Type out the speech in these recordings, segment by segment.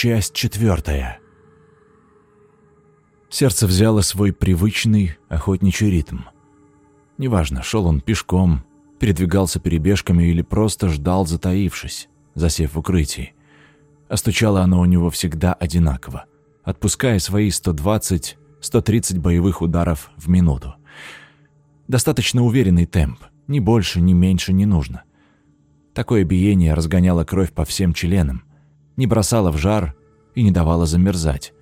Часть четвертая. Сердце взяло свой привычный охотничий ритм. Неважно, шел он пешком, передвигался перебежками или просто ждал, затаившись, засев в укрытии. А оно у него всегда одинаково, отпуская свои 120-130 боевых ударов в минуту. Достаточно уверенный темп, ни больше, ни меньше не нужно. Такое биение разгоняло кровь по всем членам, не бросало в жар и не давало замерзать.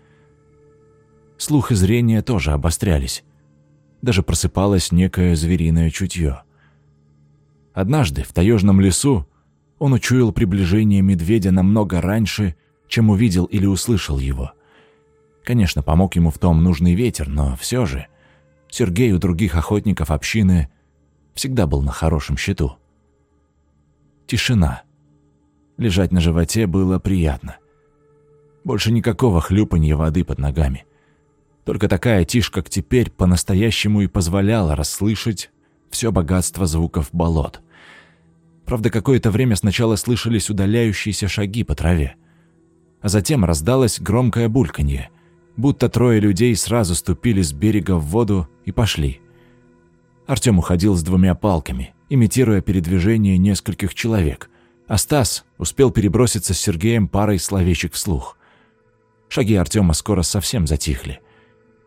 Слух и зрение тоже обострялись. Даже просыпалось некое звериное чутье. Однажды в таежном лесу он учуял приближение медведя намного раньше, чем увидел или услышал его. Конечно, помог ему в том нужный ветер, но все же Сергей у других охотников общины всегда был на хорошем счету. Тишина. Лежать на животе было приятно. Больше никакого хлюпанья воды под ногами. Только такая тишь, как теперь, по-настоящему и позволяла расслышать все богатство звуков болот. Правда, какое-то время сначала слышались удаляющиеся шаги по траве. А затем раздалось громкое бульканье, будто трое людей сразу ступили с берега в воду и пошли. Артем уходил с двумя палками, имитируя передвижение нескольких человек – а Стас успел переброситься с Сергеем парой словечек вслух. Шаги Артема скоро совсем затихли.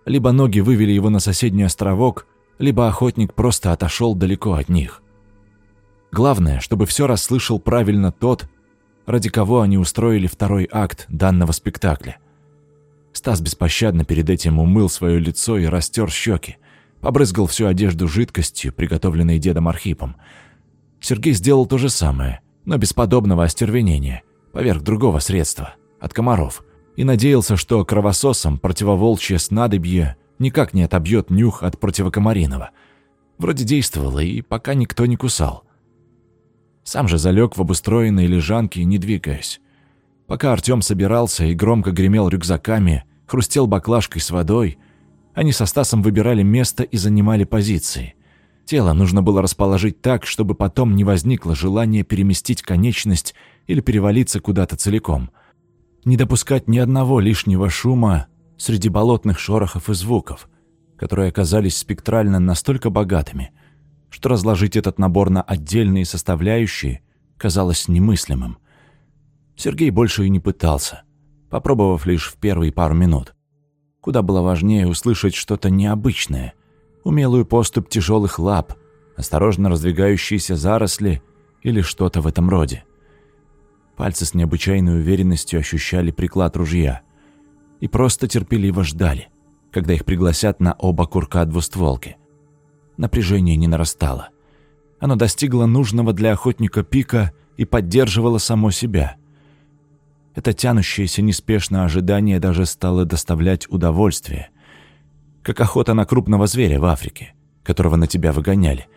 Либо ноги вывели его на соседний островок, либо охотник просто отошел далеко от них. Главное, чтобы все расслышал правильно тот, ради кого они устроили второй акт данного спектакля. Стас беспощадно перед этим умыл свое лицо и растер щеки, побрызгал всю одежду жидкостью, приготовленной дедом Архипом. Сергей сделал то же самое – но без подобного остервенения, поверх другого средства, от комаров, и надеялся, что кровососом противоволчье снадобье никак не отобьет нюх от противокомариного. Вроде действовало, и пока никто не кусал. Сам же залег в обустроенной лежанке, не двигаясь. Пока Артем собирался и громко гремел рюкзаками, хрустел баклажкой с водой, они со Стасом выбирали место и занимали позиции. Тело нужно было расположить так, чтобы потом не возникло желания переместить конечность или перевалиться куда-то целиком. Не допускать ни одного лишнего шума среди болотных шорохов и звуков, которые оказались спектрально настолько богатыми, что разложить этот набор на отдельные составляющие казалось немыслимым. Сергей больше и не пытался, попробовав лишь в первые пару минут. Куда было важнее услышать что-то необычное, умелую поступь тяжелых лап, осторожно раздвигающиеся заросли или что-то в этом роде. Пальцы с необычайной уверенностью ощущали приклад ружья и просто терпеливо ждали, когда их пригласят на оба курка двустволки. Напряжение не нарастало. Оно достигло нужного для охотника пика и поддерживало само себя. Это тянущееся неспешно ожидание даже стало доставлять удовольствие – как охота на крупного зверя в Африке, которого на тебя выгоняли.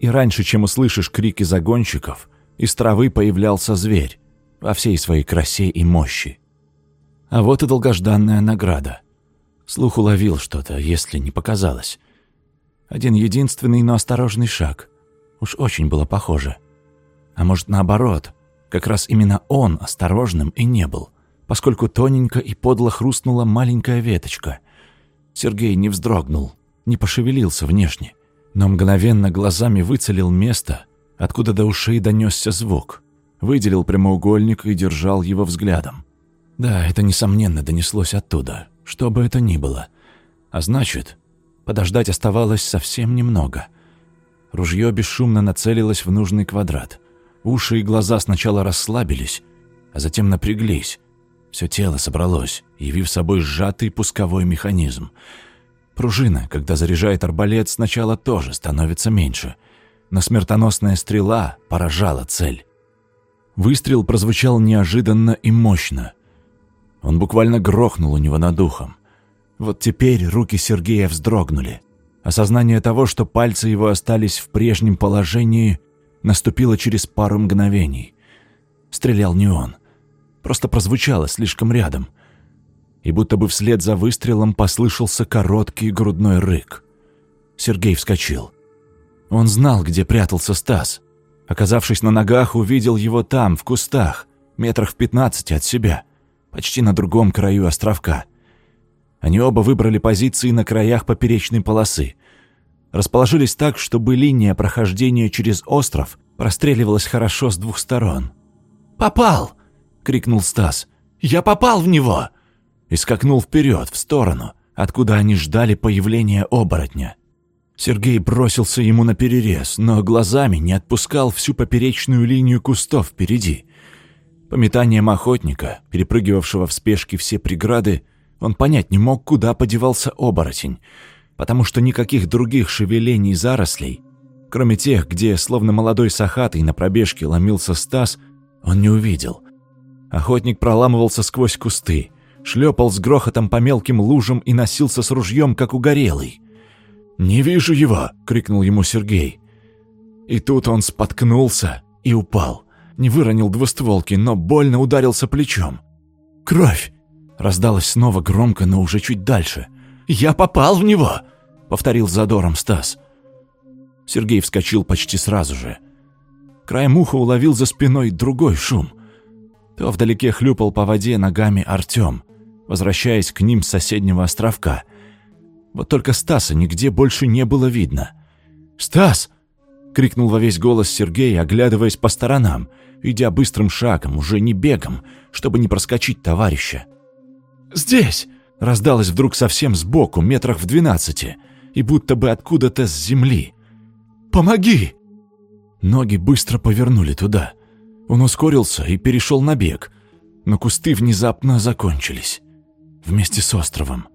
И раньше, чем услышишь крики загонщиков, из травы появлялся зверь во всей своей красе и мощи. А вот и долгожданная награда. Слух уловил что-то, если не показалось. Один единственный, но осторожный шаг. Уж очень было похоже. А может, наоборот, как раз именно он осторожным и не был, поскольку тоненько и подло хрустнула маленькая веточка — Сергей не вздрогнул, не пошевелился внешне, но мгновенно глазами выцелил место, откуда до ушей донесся звук, выделил прямоугольник и держал его взглядом. Да, это, несомненно, донеслось оттуда, что бы это ни было. А значит, подождать оставалось совсем немного. Ружье бесшумно нацелилось в нужный квадрат. Уши и глаза сначала расслабились, а затем напряглись, все тело собралось, явив собой сжатый пусковой механизм. Пружина, когда заряжает арбалет, сначала тоже становится меньше, но смертоносная стрела поражала цель. Выстрел прозвучал неожиданно и мощно. Он буквально грохнул у него над ухом. Вот теперь руки Сергея вздрогнули. Осознание того, что пальцы его остались в прежнем положении, наступило через пару мгновений. Стрелял не он просто прозвучало слишком рядом. И будто бы вслед за выстрелом послышался короткий грудной рык. Сергей вскочил. Он знал, где прятался Стас. Оказавшись на ногах, увидел его там, в кустах, метрах в пятнадцати от себя. почти на другом краю островка. Они оба выбрали позиции на краях поперечной полосы. Расположились так, чтобы линия прохождения через остров простреливалась хорошо с двух сторон. «Попал!» — крикнул Стас. «Я попал в него!» И скакнул вперед, в сторону, откуда они ждали появления оборотня. Сергей бросился ему на перерез, но глазами не отпускал всю поперечную линию кустов впереди. По метаниям охотника, перепрыгивавшего в спешке все преграды, он понять не мог, куда подевался оборотень, потому что никаких других шевелений зарослей, кроме тех, где, словно молодой сахатый на пробежке ломился Стас, он не увидел. Охотник проламывался сквозь кусты, шлепал с грохотом по мелким лужам и носился с ружьем, как угорелый. «Не вижу его!» — крикнул ему Сергей. И тут он споткнулся и упал. Не выронил двустволки, но больно ударился плечом. «Кровь!» — раздалось снова громко, но уже чуть дальше. «Я попал в него!» — повторил задором Стас. Сергей вскочил почти сразу же. Краем уха уловил за спиной другой шум. То вдалеке хлюпал по воде ногами Артём, возвращаясь к ним с соседнего островка. Вот только Стаса нигде больше не было видно. «Стас!» — крикнул во весь голос Сергей, оглядываясь по сторонам, идя быстрым шагом, уже не бегом, чтобы не проскочить товарища. «Здесь!» — раздалось вдруг совсем сбоку, метрах в двенадцати, и будто бы откуда-то с земли. «Помоги!» Ноги быстро повернули туда. Он ускорился и перешел на бег, но кусты внезапно закончились. Вместе с островом.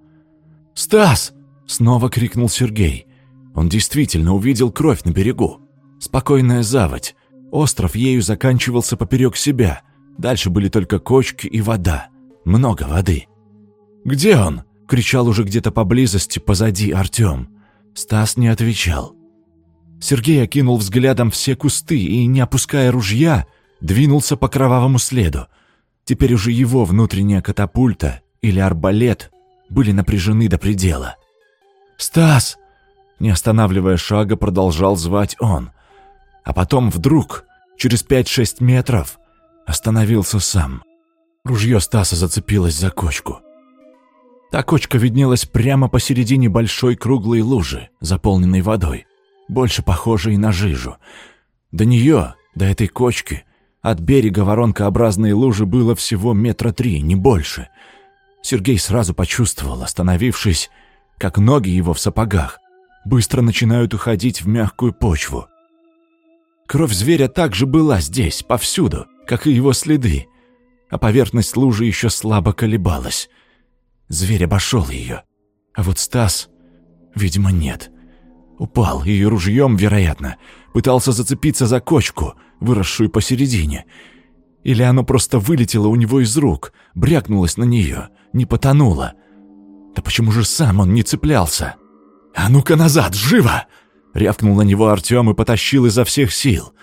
«Стас!» — снова крикнул Сергей. Он действительно увидел кровь на берегу. Спокойная заводь. Остров ею заканчивался поперек себя. Дальше были только кочки и вода. Много воды. «Где он?» — кричал уже где-то поблизости позади Артем. Стас не отвечал. Сергей окинул взглядом все кусты и, не опуская ружья, двинулся по кровавому следу. Теперь уже его внутренняя катапульта или арбалет были напряжены до предела. «Стас!» Не останавливая шага, продолжал звать он. А потом вдруг, через пять-шесть метров, остановился сам. Ружье Стаса зацепилось за кочку. Та кочка виднелась прямо посередине большой круглой лужи, заполненной водой больше похожей на жижу. До нее, до этой кочки, от берега воронкообразной лужи было всего метра три, не больше. Сергей сразу почувствовал, остановившись, как ноги его в сапогах быстро начинают уходить в мягкую почву. Кровь зверя также была здесь, повсюду, как и его следы, а поверхность лужи еще слабо колебалась. Зверь обошел ее, а вот Стас, видимо, нет. Упал, и ружьем, вероятно, пытался зацепиться за кочку, выросшую посередине. Или оно просто вылетело у него из рук, брякнулось на нее, не потонуло. Да почему же сам он не цеплялся? «А ну-ка назад, живо!» Рявкнул на него Артем и потащил изо всех сил.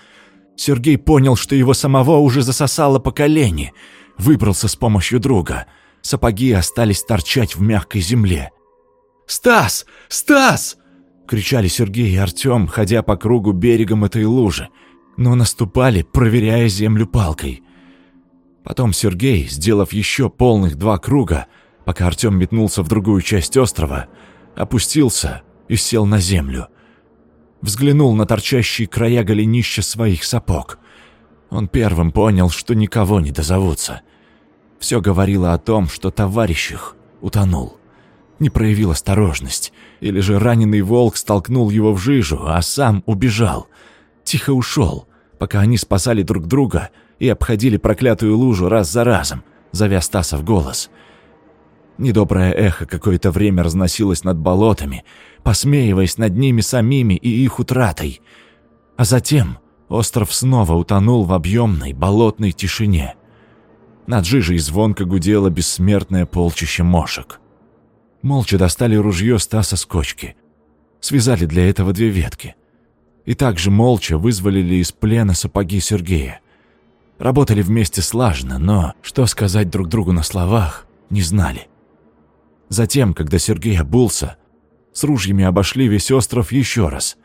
Сергей понял, что его самого уже засосало по колени. Выбрался с помощью друга. Сапоги остались торчать в мягкой земле. «Стас! Стас!» — кричали Сергей и Артем, ходя по кругу берегом этой лужи, но наступали, проверяя землю палкой. Потом Сергей, сделав еще полных два круга, пока Артем метнулся в другую часть острова, опустился и сел на землю. Взглянул на торчащие края голенища своих сапог. Он первым понял, что никого не дозовутся. Все говорило о том, что товарищ их утонул не проявил осторожность, или же раненый волк столкнул его в жижу, а сам убежал. Тихо ушел, пока они спасали друг друга и обходили проклятую лужу раз за разом, зовя Стаса в голос. Недоброе эхо какое-то время разносилось над болотами, посмеиваясь над ними самими и их утратой. А затем остров снова утонул в объемной болотной тишине. Над жижей звонко гудело бессмертное полчище мошек молча достали ружье Стаса с кочки. Связали для этого две ветки. И также молча вызволили из плена сапоги Сергея. Работали вместе слаженно, но что сказать друг другу на словах, не знали. Затем, когда Сергей обулся, с ружьями обошли весь остров еще раз.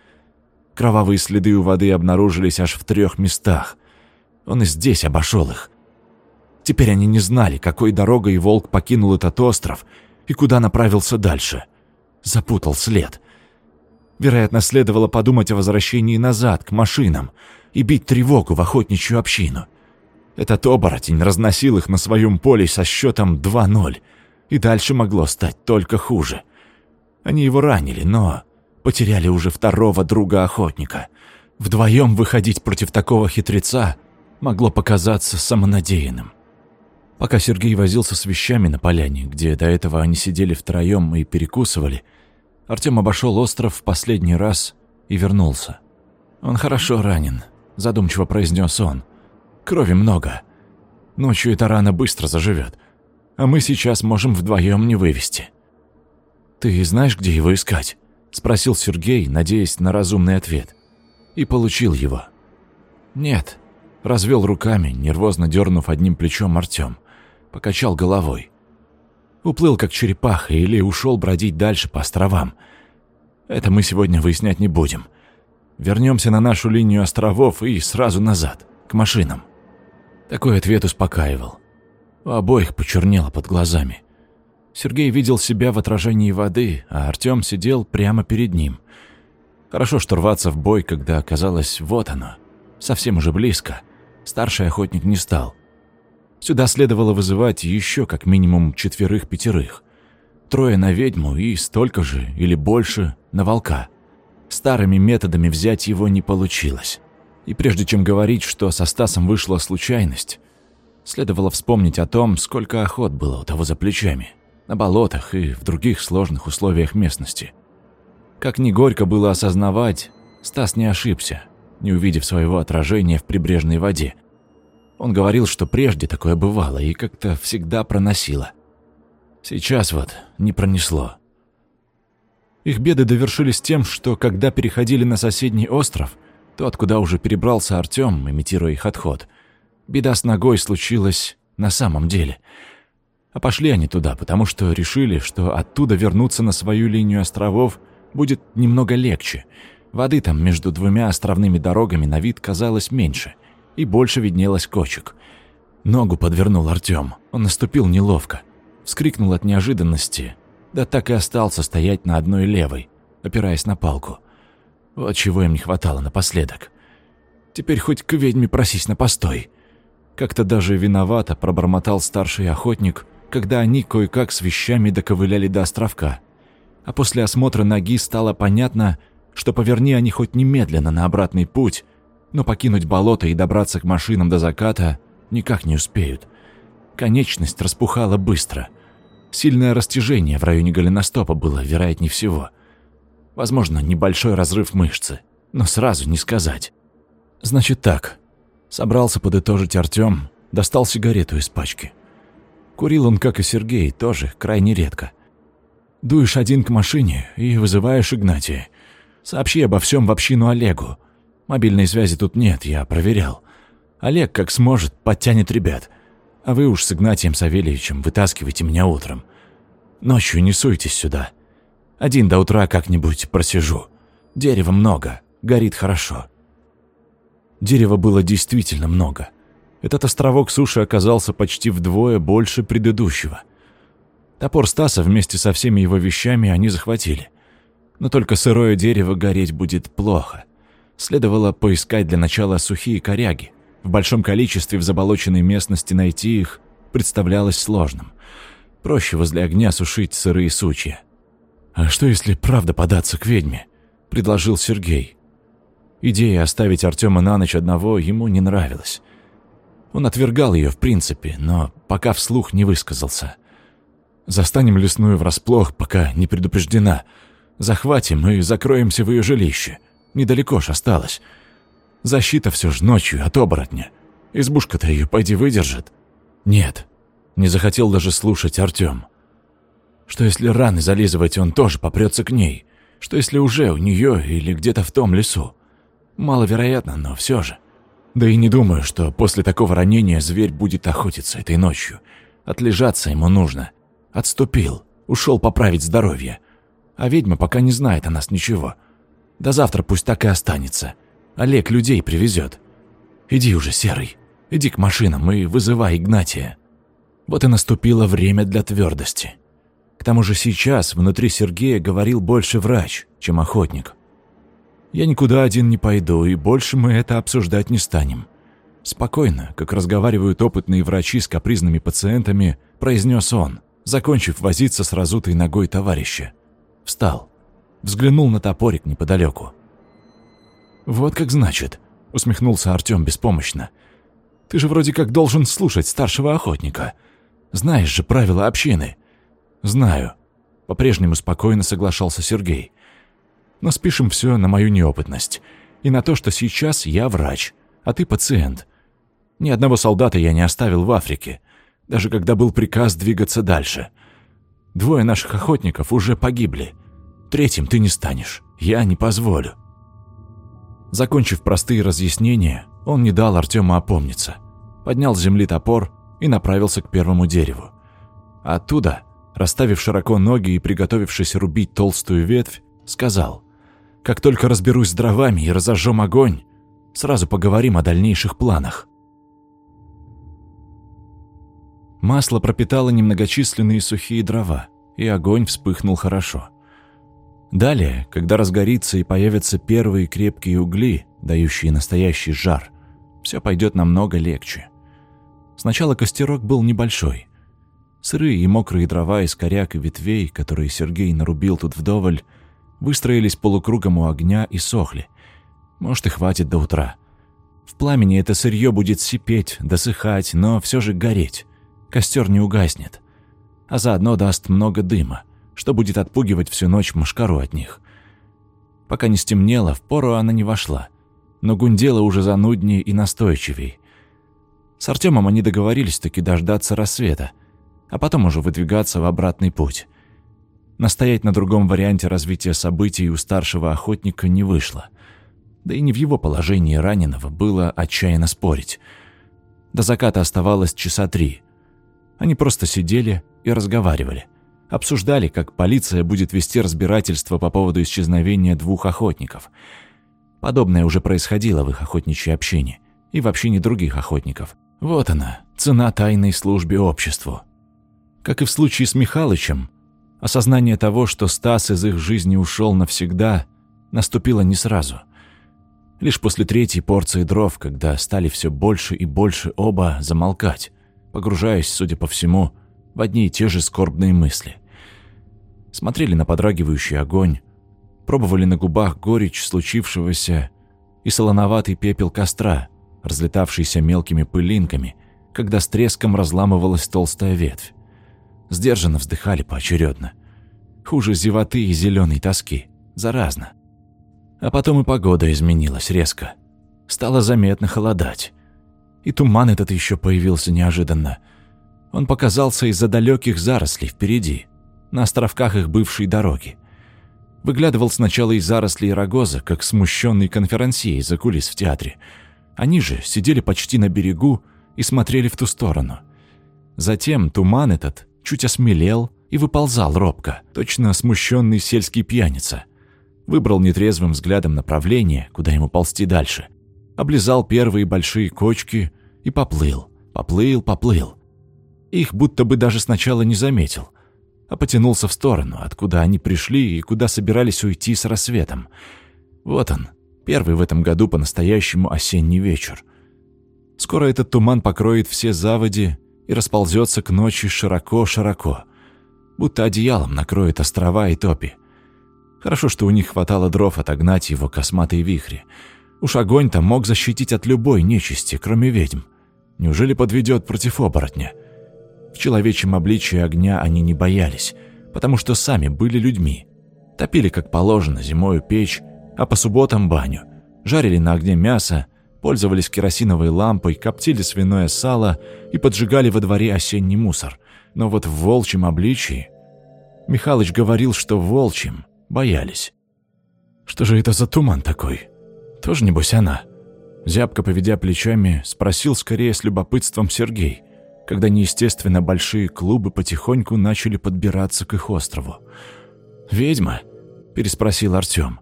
Кровавые следы у воды обнаружились аж в трех местах. Он и здесь обошел их. Теперь они не знали, какой дорогой волк покинул этот остров и куда направился дальше. Запутал след. Вероятно, следовало подумать о возвращении назад, к машинам, и бить тревогу в охотничью общину. Этот оборотень разносил их на своем поле со счетом 2-0, и дальше могло стать только хуже. Они его ранили, но потеряли уже второго друга-охотника. Вдвоем выходить против такого хитреца могло показаться самонадеянным. Пока Сергей возился с вещами на поляне, где до этого они сидели втроем и перекусывали, Артем обошел остров в последний раз и вернулся. «Он хорошо ранен», — задумчиво произнес он. «Крови много. Ночью эта рана быстро заживет, а мы сейчас можем вдвоем не вывести». «Ты знаешь, где его искать?» — спросил Сергей, надеясь на разумный ответ. И получил его. «Нет», — развел руками, нервозно дернув одним плечом Артем покачал головой. Уплыл как черепаха или ушел бродить дальше по островам. Это мы сегодня выяснять не будем. Вернемся на нашу линию островов и сразу назад, к машинам. Такой ответ успокаивал. У обоих почернело под глазами. Сергей видел себя в отражении воды, а Артём сидел прямо перед ним. Хорошо, что рваться в бой, когда оказалось вот оно, совсем уже близко. Старший охотник не стал. Сюда следовало вызывать еще как минимум четверых-пятерых. Трое на ведьму и столько же или больше на волка. Старыми методами взять его не получилось. И прежде чем говорить, что со Стасом вышла случайность, следовало вспомнить о том, сколько охот было у того за плечами, на болотах и в других сложных условиях местности. Как ни горько было осознавать, Стас не ошибся, не увидев своего отражения в прибрежной воде – он говорил, что прежде такое бывало и как-то всегда проносило. Сейчас вот не пронесло. Их беды довершились тем, что когда переходили на соседний остров, то откуда уже перебрался Артём, имитируя их отход, беда с ногой случилась на самом деле. А пошли они туда, потому что решили, что оттуда вернуться на свою линию островов будет немного легче. Воды там между двумя островными дорогами на вид казалось меньше и больше виднелось кочек. Ногу подвернул Артём. Он наступил неловко. Вскрикнул от неожиданности. Да так и остался стоять на одной левой, опираясь на палку. Вот чего им не хватало напоследок. Теперь хоть к ведьме просись на постой. Как-то даже виновато пробормотал старший охотник, когда они кое-как с вещами доковыляли до островка. А после осмотра ноги стало понятно, что поверни они хоть немедленно на обратный путь, но покинуть болото и добраться к машинам до заката никак не успеют. Конечность распухала быстро. Сильное растяжение в районе голеностопа было, вероятнее всего. Возможно, небольшой разрыв мышцы, но сразу не сказать. Значит так. Собрался подытожить Артём, достал сигарету из пачки. Курил он, как и Сергей, тоже крайне редко. Дуешь один к машине и вызываешь Игнатия. Сообщи обо всем в общину Олегу. Мобильной связи тут нет, я проверял. Олег, как сможет, подтянет ребят. А вы уж с Игнатием Савельевичем вытаскивайте меня утром. Ночью не суйтесь сюда. Один до утра как-нибудь просижу. Дерева много, горит хорошо. Дерева было действительно много. Этот островок суши оказался почти вдвое больше предыдущего. Топор Стаса вместе со всеми его вещами они захватили. Но только сырое дерево гореть будет плохо. Следовало поискать для начала сухие коряги. В большом количестве в заболоченной местности найти их представлялось сложным. Проще возле огня сушить сырые сучья. «А что, если правда податься к ведьме?» – предложил Сергей. Идея оставить Артема на ночь одного ему не нравилась. Он отвергал ее в принципе, но пока вслух не высказался. «Застанем лесную врасплох, пока не предупреждена. Захватим и закроемся в ее жилище. Недалеко ж осталось. Защита все ж ночью от оборотня. Избушка-то ее пойди выдержит. Нет, не захотел даже слушать Артем. Что если раны зализывать, он тоже попрется к ней? Что если уже у нее или где-то в том лесу? Маловероятно, но все же. Да и не думаю, что после такого ранения зверь будет охотиться этой ночью. Отлежаться ему нужно. Отступил, ушел поправить здоровье. А ведьма пока не знает о нас ничего. — до завтра пусть так и останется. Олег людей привезет. Иди уже, Серый. Иди к машинам и вызывай Игнатия. Вот и наступило время для твердости. К тому же сейчас внутри Сергея говорил больше врач, чем охотник. Я никуда один не пойду, и больше мы это обсуждать не станем. Спокойно, как разговаривают опытные врачи с капризными пациентами, произнес он, закончив возиться с разутой ногой товарища. Встал. Взглянул на топорик неподалеку. «Вот как значит», — усмехнулся Артём беспомощно. «Ты же вроде как должен слушать старшего охотника. Знаешь же правила общины». «Знаю», — по-прежнему спокойно соглашался Сергей. «Но спишем все на мою неопытность и на то, что сейчас я врач, а ты пациент. Ни одного солдата я не оставил в Африке, даже когда был приказ двигаться дальше. Двое наших охотников уже погибли. Третьим ты не станешь. Я не позволю». Закончив простые разъяснения, он не дал Артему опомниться. Поднял с земли топор и направился к первому дереву. Оттуда, расставив широко ноги и приготовившись рубить толстую ветвь, сказал, «Как только разберусь с дровами и разожжем огонь, сразу поговорим о дальнейших планах». Масло пропитало немногочисленные сухие дрова, и огонь вспыхнул хорошо – Далее, когда разгорится и появятся первые крепкие угли, дающие настоящий жар, все пойдет намного легче. Сначала костерок был небольшой. Сырые и мокрые дрова из коряк и ветвей, которые Сергей нарубил тут вдоволь, выстроились полукругом у огня и сохли. Может, и хватит до утра. В пламени это сырье будет сипеть, досыхать, но все же гореть. Костер не угаснет. А заодно даст много дыма что будет отпугивать всю ночь мошкару от них. Пока не стемнело, в пору она не вошла, но гундела уже зануднее и настойчивей. С Артемом они договорились таки дождаться рассвета, а потом уже выдвигаться в обратный путь. Настоять на другом варианте развития событий у старшего охотника не вышло. Да и не в его положении раненого было отчаянно спорить. До заката оставалось часа три. Они просто сидели и разговаривали – обсуждали, как полиция будет вести разбирательство по поводу исчезновения двух охотников. Подобное уже происходило в их охотничьей общине и в общине других охотников. Вот она, цена тайной службе обществу. Как и в случае с Михалычем, осознание того, что Стас из их жизни ушел навсегда, наступило не сразу. Лишь после третьей порции дров, когда стали все больше и больше оба замолкать, погружаясь, судя по всему, в одни и те же скорбные мысли. Смотрели на подрагивающий огонь, пробовали на губах горечь случившегося и солоноватый пепел костра, разлетавшийся мелкими пылинками, когда с треском разламывалась толстая ветвь. Сдержанно вздыхали поочередно. Хуже зевоты и зеленой тоски. Заразно. А потом и погода изменилась резко. Стало заметно холодать. И туман этот еще появился неожиданно – он показался из-за далеких зарослей впереди, на островках их бывшей дороги. Выглядывал сначала из зарослей рогоза, как смущенный конферансье из-за кулис в театре. Они же сидели почти на берегу и смотрели в ту сторону. Затем туман этот чуть осмелел и выползал робко, точно смущенный сельский пьяница. Выбрал нетрезвым взглядом направление, куда ему ползти дальше. Облизал первые большие кочки и поплыл, поплыл, поплыл. Их будто бы даже сначала не заметил, а потянулся в сторону, откуда они пришли и куда собирались уйти с рассветом. Вот он, первый в этом году по-настоящему осенний вечер. Скоро этот туман покроет все заводи и расползется к ночи широко-широко, будто одеялом накроет острова и топи. Хорошо, что у них хватало дров отогнать его косматые вихри. Уж огонь-то мог защитить от любой нечисти, кроме ведьм. Неужели подведет против оборотня? В человечьем обличии огня они не боялись, потому что сами были людьми. Топили, как положено, зимою печь, а по субботам баню. Жарили на огне мясо, пользовались керосиновой лампой, коптили свиное сало и поджигали во дворе осенний мусор. Но вот в волчьем обличии... Михалыч говорил, что в волчьем боялись. «Что же это за туман такой? Тоже, небось, она?» Зябко поведя плечами, спросил скорее с любопытством Сергей – когда неестественно большие клубы потихоньку начали подбираться к их острову. «Ведьма?» – переспросил Артём.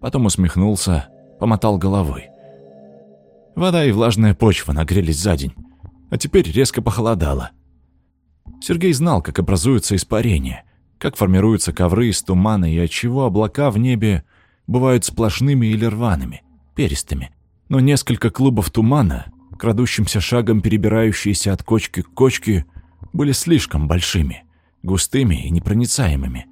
Потом усмехнулся, помотал головой. Вода и влажная почва нагрелись за день, а теперь резко похолодало. Сергей знал, как образуются испарения, как формируются ковры из тумана и отчего облака в небе бывают сплошными или рваными, перистыми. Но несколько клубов тумана, крадущимся шагом перебирающиеся от кочки к кочке, были слишком большими, густыми и непроницаемыми,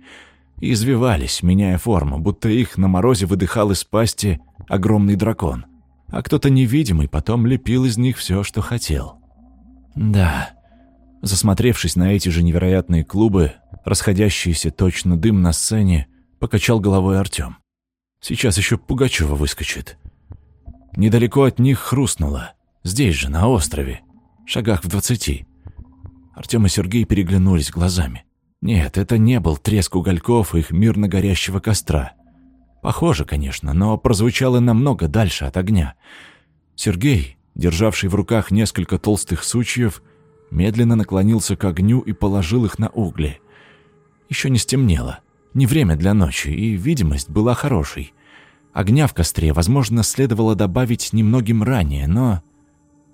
и извивались, меняя форму, будто их на морозе выдыхал из пасти огромный дракон, а кто-то невидимый потом лепил из них все, что хотел. Да, засмотревшись на эти же невероятные клубы, расходящиеся точно дым на сцене, покачал головой Артём. Сейчас еще Пугачева выскочит. Недалеко от них хрустнуло. Здесь же, на острове. Шагах в двадцати. Артём и Сергей переглянулись глазами. Нет, это не был треск угольков их мирно горящего костра. Похоже, конечно, но прозвучало намного дальше от огня. Сергей, державший в руках несколько толстых сучьев, медленно наклонился к огню и положил их на угли. Еще не стемнело. Не время для ночи, и видимость была хорошей. Огня в костре, возможно, следовало добавить немногим ранее, но...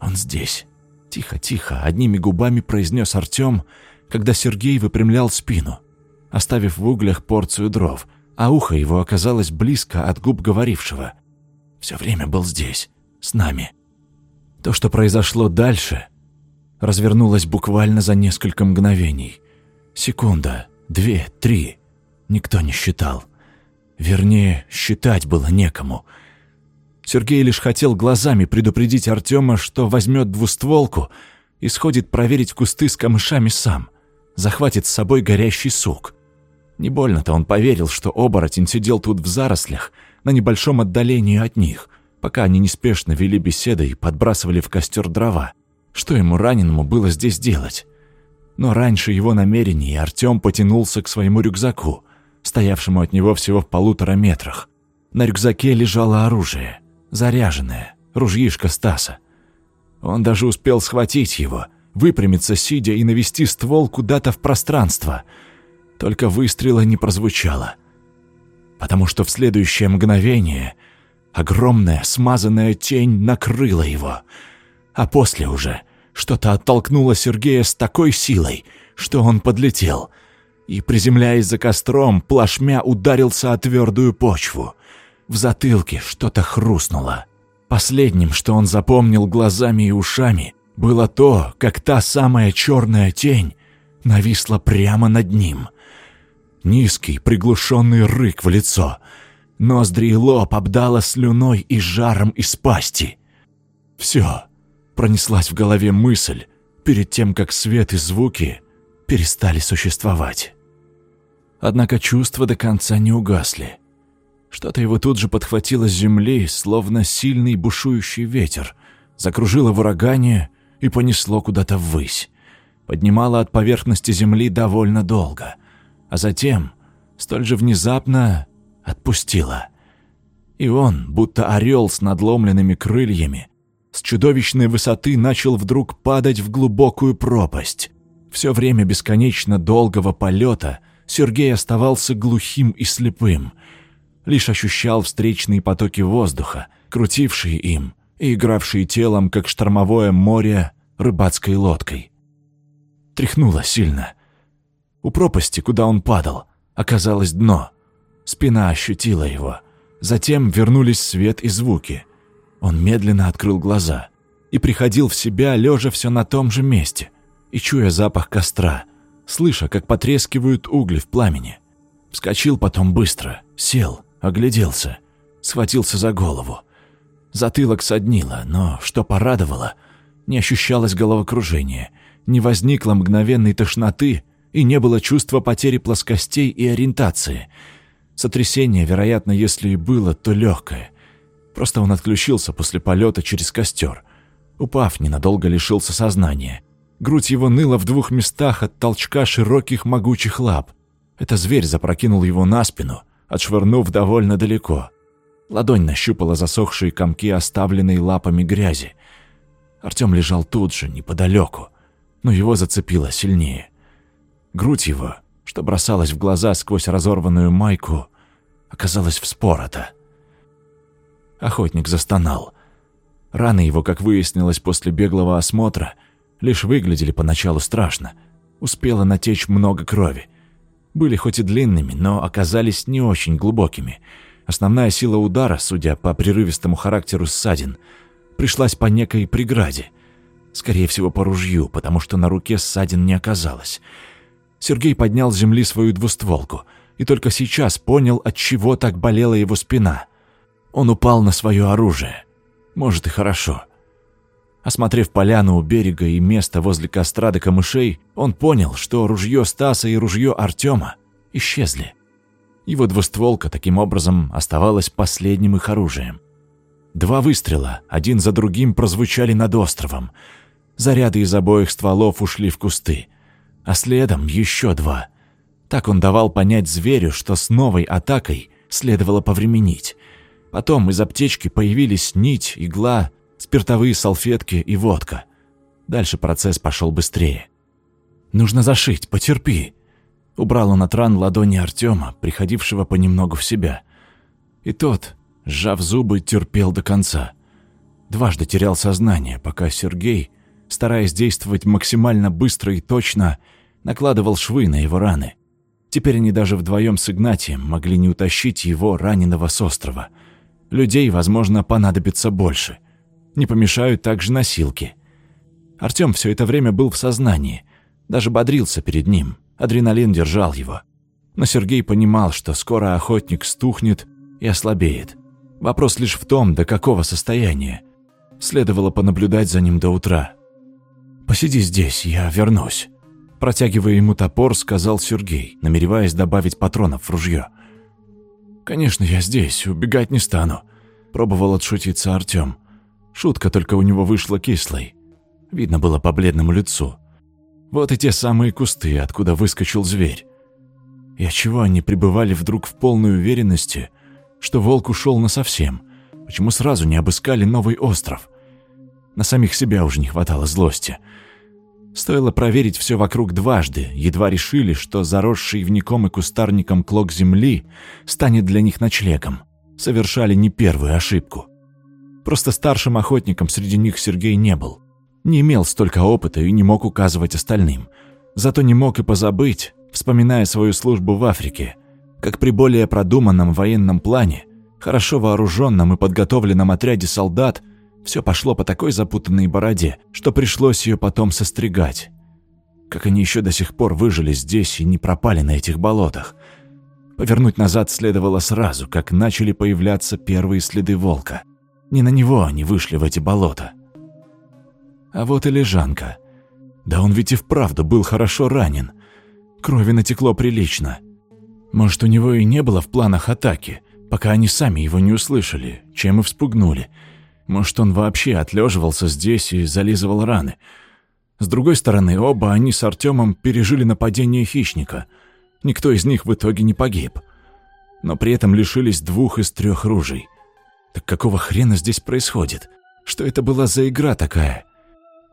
Он здесь. Тихо, тихо, одними губами произнес Артем, когда Сергей выпрямлял спину, оставив в углях порцию дров, а ухо его оказалось близко от губ говорившего. Все время был здесь, с нами. То, что произошло дальше, развернулось буквально за несколько мгновений. Секунда, две, три. Никто не считал. Вернее, считать было некому. Сергей лишь хотел глазами предупредить Артема, что возьмет двустволку и сходит проверить кусты с камышами сам. Захватит с собой горящий сук. Не больно-то он поверил, что оборотень сидел тут в зарослях, на небольшом отдалении от них, пока они неспешно вели беседы и подбрасывали в костер дрова. Что ему раненому было здесь делать? Но раньше его намерений Артем потянулся к своему рюкзаку, стоявшему от него всего в полутора метрах. На рюкзаке лежало оружие, заряженное, ружьишко Стаса. Он даже успел схватить его, выпрямиться, сидя, и навести ствол куда-то в пространство. Только выстрела не прозвучало. Потому что в следующее мгновение огромная смазанная тень накрыла его. А после уже что-то оттолкнуло Сергея с такой силой, что он подлетел — и, приземляясь за костром, плашмя ударился о твердую почву. В затылке что-то хрустнуло. Последним, что он запомнил глазами и ушами, было то, как та самая черная тень нависла прямо над ним. Низкий, приглушенный рык в лицо. Ноздри и лоб обдало слюной и жаром из пасти. Все. Пронеслась в голове мысль, перед тем, как свет и звуки перестали существовать. Однако чувства до конца не угасли. Что-то его тут же подхватило с земли, словно сильный бушующий ветер, закружило в урагане и понесло куда-то ввысь. Поднимало от поверхности земли довольно долго, а затем, столь же внезапно, отпустило. И он, будто орел с надломленными крыльями, с чудовищной высоты начал вдруг падать в глубокую пропасть, все время бесконечно долгого полета Сергей оставался глухим и слепым, лишь ощущал встречные потоки воздуха, крутившие им и игравшие телом, как штормовое море, рыбацкой лодкой. Тряхнуло сильно. У пропасти, куда он падал, оказалось дно. Спина ощутила его. Затем вернулись свет и звуки. Он медленно открыл глаза и приходил в себя, лежа все на том же месте — и чуя запах костра, слыша, как потрескивают угли в пламени. Вскочил потом быстро, сел, огляделся, схватился за голову. Затылок соднило, но, что порадовало, не ощущалось головокружения, не возникло мгновенной тошноты и не было чувства потери плоскостей и ориентации. Сотрясение, вероятно, если и было, то легкое. Просто он отключился после полета через костер. Упав, ненадолго лишился сознания — Грудь его ныла в двух местах от толчка широких могучих лап. Это зверь запрокинул его на спину, отшвырнув довольно далеко. Ладонь нащупала засохшие комки, оставленные лапами грязи. Артем лежал тут же, неподалеку, но его зацепило сильнее. Грудь его, что бросалась в глаза сквозь разорванную майку, оказалась вспорота. Охотник застонал. Раны его, как выяснилось после беглого осмотра, лишь выглядели поначалу страшно. Успело натечь много крови. Были хоть и длинными, но оказались не очень глубокими. Основная сила удара, судя по прерывистому характеру ссадин, пришлась по некой преграде. Скорее всего, по ружью, потому что на руке ссадин не оказалось. Сергей поднял с земли свою двустволку и только сейчас понял, от чего так болела его спина. Он упал на свое оружие. Может и хорошо. Осмотрев поляну у берега и место возле кострады камышей, он понял, что ружье Стаса и ружье Артема исчезли. Его двустволка таким образом оставалась последним их оружием. Два выстрела, один за другим, прозвучали над островом. Заряды из обоих стволов ушли в кусты, а следом еще два. Так он давал понять зверю, что с новой атакой следовало повременить. Потом из аптечки появились нить, игла, спиртовые салфетки и водка. Дальше процесс пошел быстрее. «Нужно зашить, потерпи», — убрал он от ран ладони Артема, приходившего понемногу в себя. И тот, сжав зубы, терпел до конца. Дважды терял сознание, пока Сергей, стараясь действовать максимально быстро и точно, накладывал швы на его раны. Теперь они даже вдвоем с Игнатием могли не утащить его, раненого с острова. Людей, возможно, понадобится больше — не помешают также носилки. Артём все это время был в сознании, даже бодрился перед ним, адреналин держал его. Но Сергей понимал, что скоро охотник стухнет и ослабеет. Вопрос лишь в том, до какого состояния. Следовало понаблюдать за ним до утра. «Посиди здесь, я вернусь», – протягивая ему топор, сказал Сергей, намереваясь добавить патронов в ружье. «Конечно, я здесь, убегать не стану», – пробовал отшутиться Артём. Шутка только у него вышла кислой. Видно было по бледному лицу. Вот и те самые кусты, откуда выскочил зверь. И отчего они пребывали вдруг в полной уверенности, что волк ушел насовсем? Почему сразу не обыскали новый остров? На самих себя уже не хватало злости. Стоило проверить все вокруг дважды, едва решили, что заросший вником и кустарником клок земли станет для них ночлегом. Совершали не первую ошибку. Просто старшим охотником среди них Сергей не был. Не имел столько опыта и не мог указывать остальным. Зато не мог и позабыть, вспоминая свою службу в Африке, как при более продуманном военном плане, хорошо вооруженном и подготовленном отряде солдат, все пошло по такой запутанной бороде, что пришлось ее потом состригать. Как они еще до сих пор выжили здесь и не пропали на этих болотах. Повернуть назад следовало сразу, как начали появляться первые следы волка. Не на него они вышли в эти болота. А вот и лежанка. Да он ведь и вправду был хорошо ранен. Крови натекло прилично. Может, у него и не было в планах атаки, пока они сами его не услышали, чем и вспугнули. Может, он вообще отлеживался здесь и зализывал раны. С другой стороны, оба они с Артемом пережили нападение хищника. Никто из них в итоге не погиб. Но при этом лишились двух из трех ружей. Так какого хрена здесь происходит? Что это была за игра такая?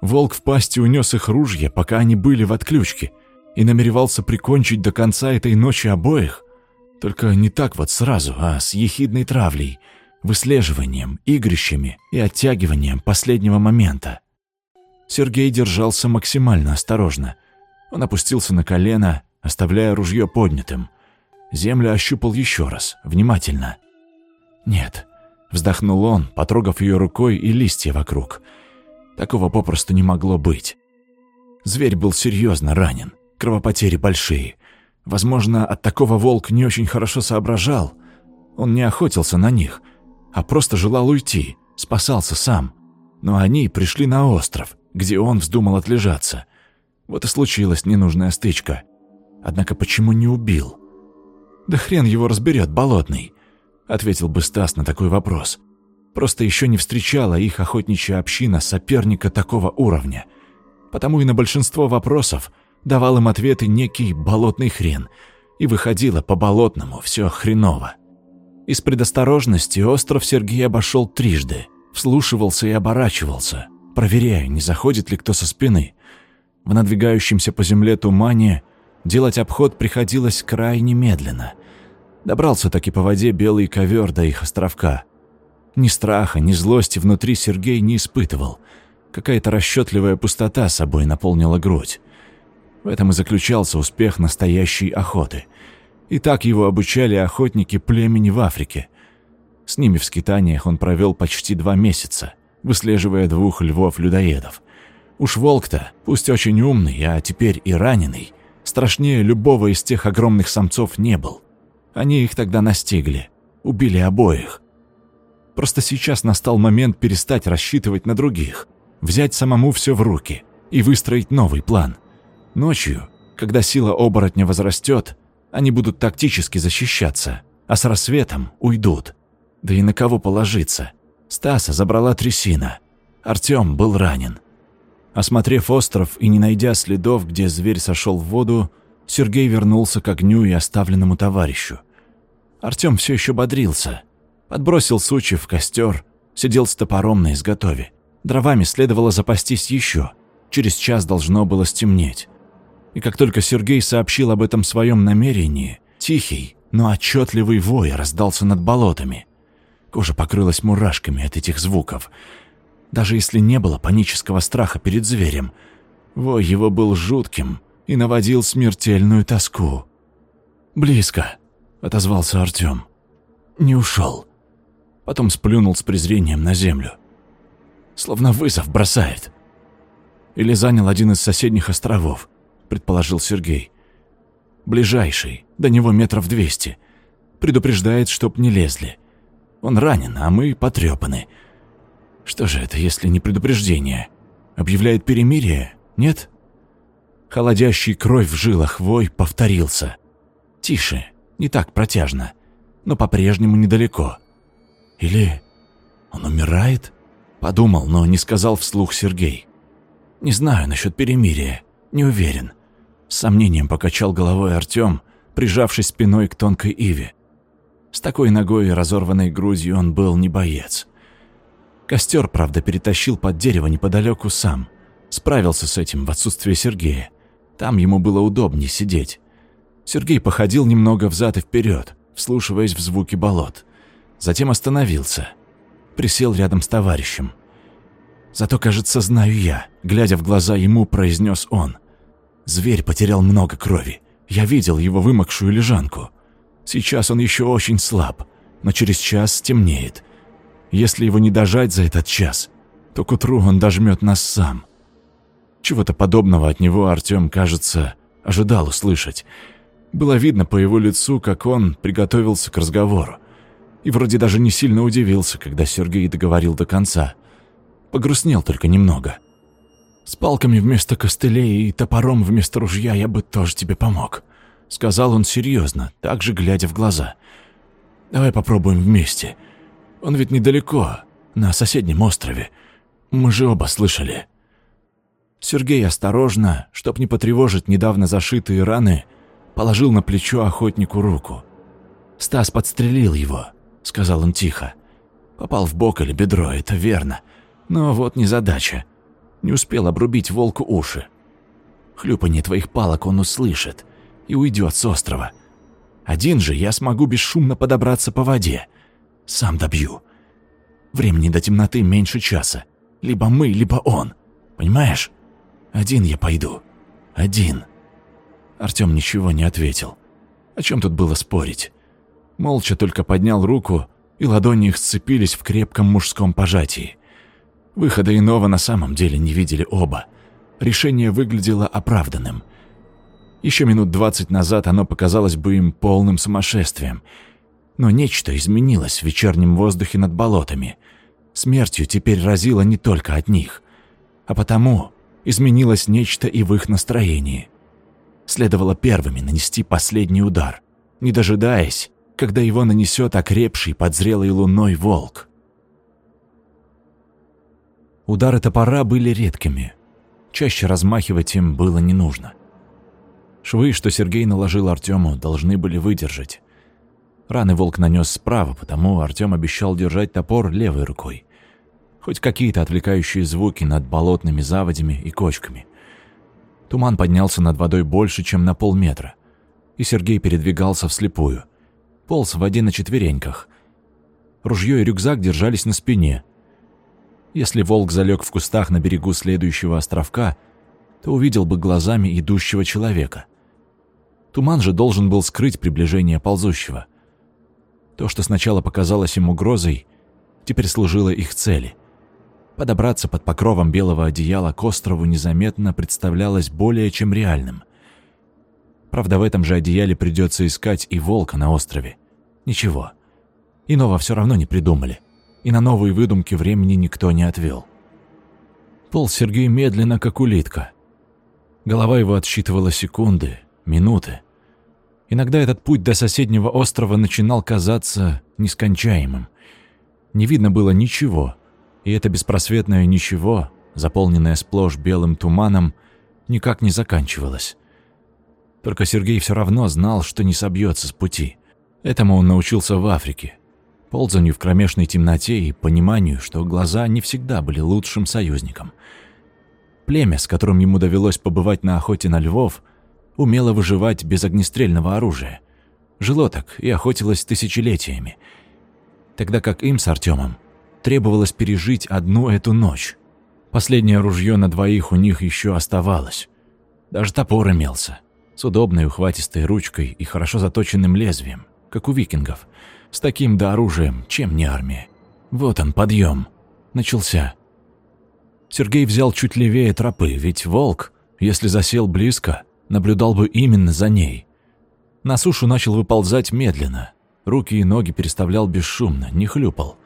Волк в пасти унес их ружья, пока они были в отключке, и намеревался прикончить до конца этой ночи обоих. Только не так вот сразу, а с ехидной травлей, выслеживанием, игрищами и оттягиванием последнего момента. Сергей держался максимально осторожно. Он опустился на колено, оставляя ружье поднятым. Землю ощупал еще раз, внимательно. Нет, Вздохнул он, потрогав ее рукой и листья вокруг. Такого попросту не могло быть. Зверь был серьезно ранен, кровопотери большие. Возможно, от такого волк не очень хорошо соображал. Он не охотился на них, а просто желал уйти, спасался сам. Но они пришли на остров, где он вздумал отлежаться. Вот и случилась ненужная стычка. Однако почему не убил? Да хрен его разберет, болотный ответил бы Стас на такой вопрос. Просто еще не встречала их охотничья община соперника такого уровня. Потому и на большинство вопросов давал им ответы некий болотный хрен, и выходило по-болотному все хреново. Из предосторожности остров Сергей обошел трижды, вслушивался и оборачивался, проверяя, не заходит ли кто со спины. В надвигающемся по земле тумане делать обход приходилось крайне медленно. Добрался таки по воде белый ковер до их островка. Ни страха, ни злости внутри Сергей не испытывал. Какая-то расчетливая пустота собой наполнила грудь. В этом и заключался успех настоящей охоты. И так его обучали охотники племени в Африке. С ними в скитаниях он провел почти два месяца, выслеживая двух львов-людоедов. Уж волк-то, пусть очень умный, а теперь и раненый, страшнее любого из тех огромных самцов не был. Они их тогда настигли, убили обоих. Просто сейчас настал момент перестать рассчитывать на других, взять самому все в руки и выстроить новый план. Ночью, когда сила оборотня возрастет, они будут тактически защищаться, а с рассветом уйдут. Да и на кого положиться? Стаса забрала трясина. Артём был ранен. Осмотрев остров и не найдя следов, где зверь сошел в воду, Сергей вернулся к огню и оставленному товарищу. Артём все еще бодрился, Подбросил сучьев в костер, сидел с топором на изготове. Дровами следовало запастись еще. Через час должно было стемнеть. И как только Сергей сообщил об этом своем намерении, тихий, но отчетливый вой раздался над болотами. Кожа покрылась мурашками от этих звуков. Даже если не было панического страха перед зверем, вой его был жутким и наводил смертельную тоску. «Близко», — отозвался Артём. «Не ушел потом сплюнул с презрением на землю. Словно вызов бросает. Или занял один из соседних островов, предположил Сергей. Ближайший, до него метров двести. Предупреждает, чтоб не лезли. Он ранен, а мы потрепаны. Что же это, если не предупреждение? Объявляет перемирие? Нет? Холодящий кровь в жилах вой повторился. Тише, не так протяжно, но по-прежнему недалеко. Или он умирает? Подумал, но не сказал вслух Сергей. Не знаю насчет перемирия, не уверен. С сомнением покачал головой Артём, прижавшись спиной к тонкой иве. С такой ногой и разорванной грудью он был не боец. Костер, правда, перетащил под дерево неподалеку сам. Справился с этим в отсутствие Сергея. Там ему было удобнее сидеть. Сергей походил немного взад и вперед, вслушиваясь в звуки болот. Затем остановился. Присел рядом с товарищем. Зато, кажется, знаю я, глядя в глаза ему, произнес он. Зверь потерял много крови. Я видел его вымокшую лежанку. Сейчас он еще очень слаб, но через час стемнеет. Если его не дожать за этот час, то к утру он дожмет нас сам. Чего-то подобного от него Артём, кажется, ожидал услышать. Было видно по его лицу, как он приготовился к разговору и вроде даже не сильно удивился, когда Сергей договорил до конца. Погрустнел только немного. «С палками вместо костылей и топором вместо ружья я бы тоже тебе помог», — сказал он серьезно, также глядя в глаза. «Давай попробуем вместе. Он ведь недалеко, на соседнем острове. Мы же оба слышали». Сергей осторожно, чтоб не потревожить недавно зашитые раны, положил на плечо охотнику руку. Стас подстрелил его, — сказал он тихо. «Попал в бок или бедро, это верно. Но вот незадача. Не успел обрубить волку уши. Хлюпанье твоих палок он услышит и уйдет с острова. Один же я смогу бесшумно подобраться по воде. Сам добью. Времени до темноты меньше часа. Либо мы, либо он. Понимаешь? Один я пойду. Один». Артём ничего не ответил. О чем тут было спорить? молча только поднял руку, и ладони их сцепились в крепком мужском пожатии. Выхода иного на самом деле не видели оба. Решение выглядело оправданным. Еще минут двадцать назад оно показалось бы им полным сумасшествием. Но нечто изменилось в вечернем воздухе над болотами. Смертью теперь разило не только от них. А потому изменилось нечто и в их настроении. Следовало первыми нанести последний удар. Не дожидаясь, когда его нанесет окрепший под зрелой луной волк. Удары топора были редкими. Чаще размахивать им было не нужно. Швы, что Сергей наложил Артему, должны были выдержать. Раны волк нанес справа, потому Артем обещал держать топор левой рукой. Хоть какие-то отвлекающие звуки над болотными заводями и кочками. Туман поднялся над водой больше, чем на полметра, и Сергей передвигался вслепую, полз в воде на четвереньках. Ружье и рюкзак держались на спине. Если волк залег в кустах на берегу следующего островка, то увидел бы глазами идущего человека. Туман же должен был скрыть приближение ползущего. То, что сначала показалось им угрозой, теперь служило их цели. Подобраться под покровом белого одеяла к острову незаметно представлялось более чем реальным. Правда, в этом же одеяле придется искать и волка на острове. Ничего. Иного все равно не придумали. И на новые выдумки времени никто не отвел. Пол Сергей медленно, как улитка. Голова его отсчитывала секунды, минуты. Иногда этот путь до соседнего острова начинал казаться нескончаемым. Не видно было ничего, и это беспросветное ничего, заполненное сплошь белым туманом, никак не заканчивалось. Только Сергей все равно знал, что не собьется с пути. Этому он научился в Африке. Ползанию в кромешной темноте и пониманию, что глаза не всегда были лучшим союзником. Племя, с которым ему довелось побывать на охоте на львов, умело выживать без огнестрельного оружия. Жило так и охотилось тысячелетиями. Тогда как им с Артемом требовалось пережить одну эту ночь. Последнее ружье на двоих у них еще оставалось. Даже топор имелся, с удобной ухватистой ручкой и хорошо заточенным лезвием, как у викингов. С таким да оружием, чем не армия. Вот он, подъем. Начался. Сергей взял чуть левее тропы, ведь волк, если засел близко, наблюдал бы именно за ней. На сушу начал выползать медленно. Руки и ноги переставлял бесшумно, не хлюпал.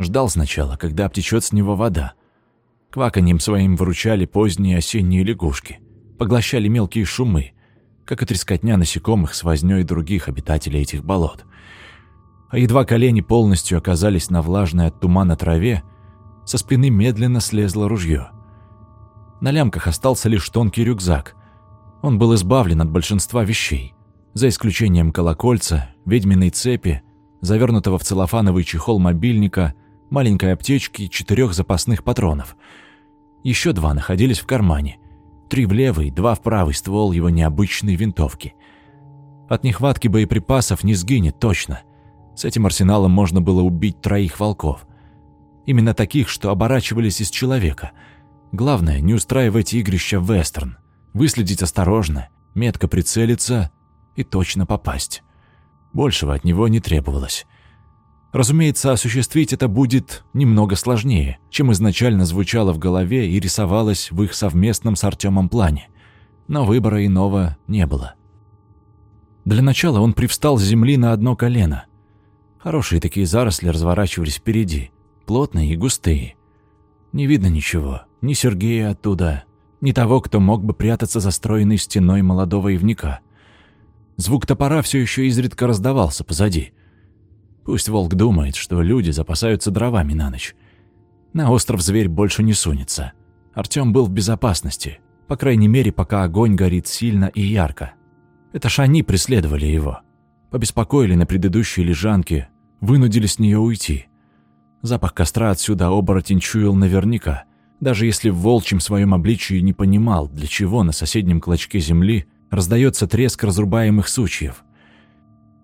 Ждал сначала, когда обтечет с него вода. Кваканьем своим выручали поздние осенние лягушки. Поглощали мелкие шумы, как и трескотня насекомых с вознёй других обитателей этих болот. А едва колени полностью оказались на влажной от тумана траве, со спины медленно слезло ружье. На лямках остался лишь тонкий рюкзак. Он был избавлен от большинства вещей, за исключением колокольца, ведьминой цепи, завернутого в целлофановый чехол мобильника, маленькой аптечки и четырех запасных патронов. Еще два находились в кармане – Три в левый, два в правый ствол его необычной винтовки. От нехватки боеприпасов не сгинет точно. С этим арсеналом можно было убить троих волков. Именно таких, что оборачивались из человека. Главное, не устраивать игрища в вестерн. Выследить осторожно, метко прицелиться и точно попасть. Большего от него не требовалось. Разумеется, осуществить это будет немного сложнее, чем изначально звучало в голове и рисовалось в их совместном с Артемом плане. Но выбора иного не было. Для начала он привстал с земли на одно колено. Хорошие такие заросли разворачивались впереди, плотные и густые. Не видно ничего, ни Сергея оттуда, ни того, кто мог бы прятаться за стройной стеной молодого ивника. Звук топора все еще изредка раздавался позади – Пусть волк думает, что люди запасаются дровами на ночь. На остров зверь больше не сунется. Артём был в безопасности, по крайней мере, пока огонь горит сильно и ярко. Это ж они преследовали его. Побеспокоили на предыдущей лежанке, вынудили с нее уйти. Запах костра отсюда оборотень чуял наверняка, даже если в волчьем своем обличии не понимал, для чего на соседнем клочке земли раздается треск разрубаемых сучьев –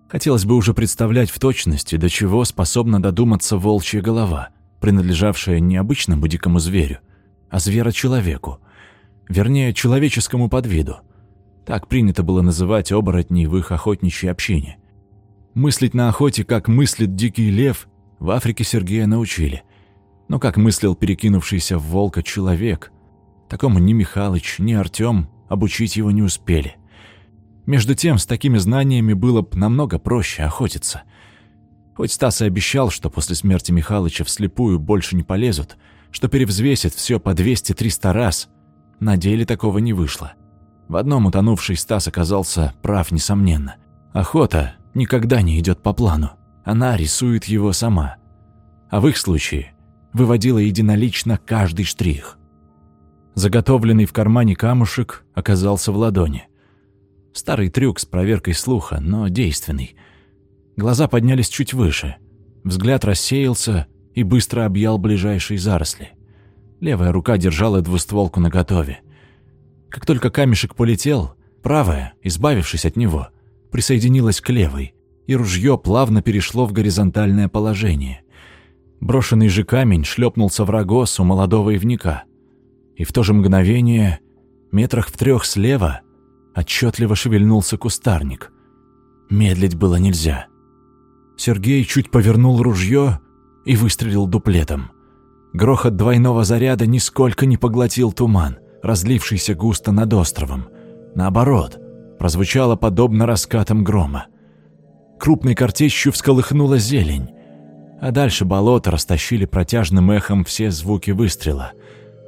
Хотелось бы уже представлять в точности, до чего способна додуматься волчья голова, принадлежавшая не обычному дикому зверю, а зверочеловеку, вернее, человеческому подвиду. Так принято было называть оборотней в их охотничьей общине. Мыслить на охоте, как мыслит дикий лев, в Африке Сергея научили. Но как мыслил перекинувшийся в волка человек, такому ни Михалыч, ни Артём обучить его не успели – между тем, с такими знаниями было бы намного проще охотиться. Хоть Стас и обещал, что после смерти Михалыча вслепую больше не полезут, что перевзвесят все по 200-300 раз, на деле такого не вышло. В одном утонувший Стас оказался прав, несомненно. Охота никогда не идет по плану. Она рисует его сама. А в их случае выводила единолично каждый штрих. Заготовленный в кармане камушек оказался в ладони – Старый трюк с проверкой слуха, но действенный. Глаза поднялись чуть выше. Взгляд рассеялся и быстро объял ближайшие заросли. Левая рука держала двустволку наготове. Как только камешек полетел, правая, избавившись от него, присоединилась к левой, и ружье плавно перешло в горизонтальное положение. Брошенный же камень шлепнулся в рогоз у молодого ивника. И в то же мгновение, метрах в трех слева, отчетливо шевельнулся кустарник. Медлить было нельзя. Сергей чуть повернул ружье и выстрелил дуплетом. Грохот двойного заряда нисколько не поглотил туман, разлившийся густо над островом. Наоборот, прозвучало подобно раскатам грома. Крупной картечью всколыхнула зелень, а дальше болото растащили протяжным эхом все звуки выстрела,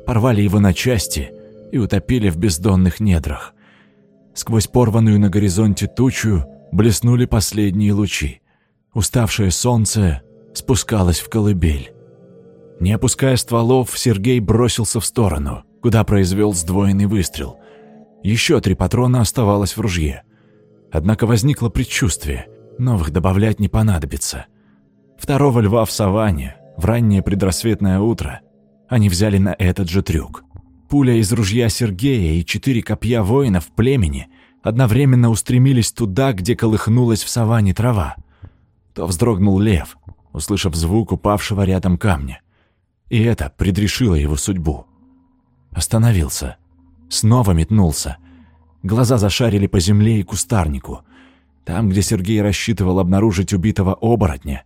порвали его на части и утопили в бездонных недрах. Сквозь порванную на горизонте тучу блеснули последние лучи. Уставшее солнце спускалось в колыбель. Не опуская стволов, Сергей бросился в сторону, куда произвел сдвоенный выстрел. Еще три патрона оставалось в ружье. Однако возникло предчувствие, новых добавлять не понадобится – Второго льва в саванне, в раннее предрассветное утро, они взяли на этот же трюк. Пуля из ружья Сергея и четыре копья воинов племени одновременно устремились туда, где колыхнулась в саванне трава. То вздрогнул лев, услышав звук упавшего рядом камня. И это предрешило его судьбу. Остановился. Снова метнулся. Глаза зашарили по земле и кустарнику. Там, где Сергей рассчитывал обнаружить убитого оборотня,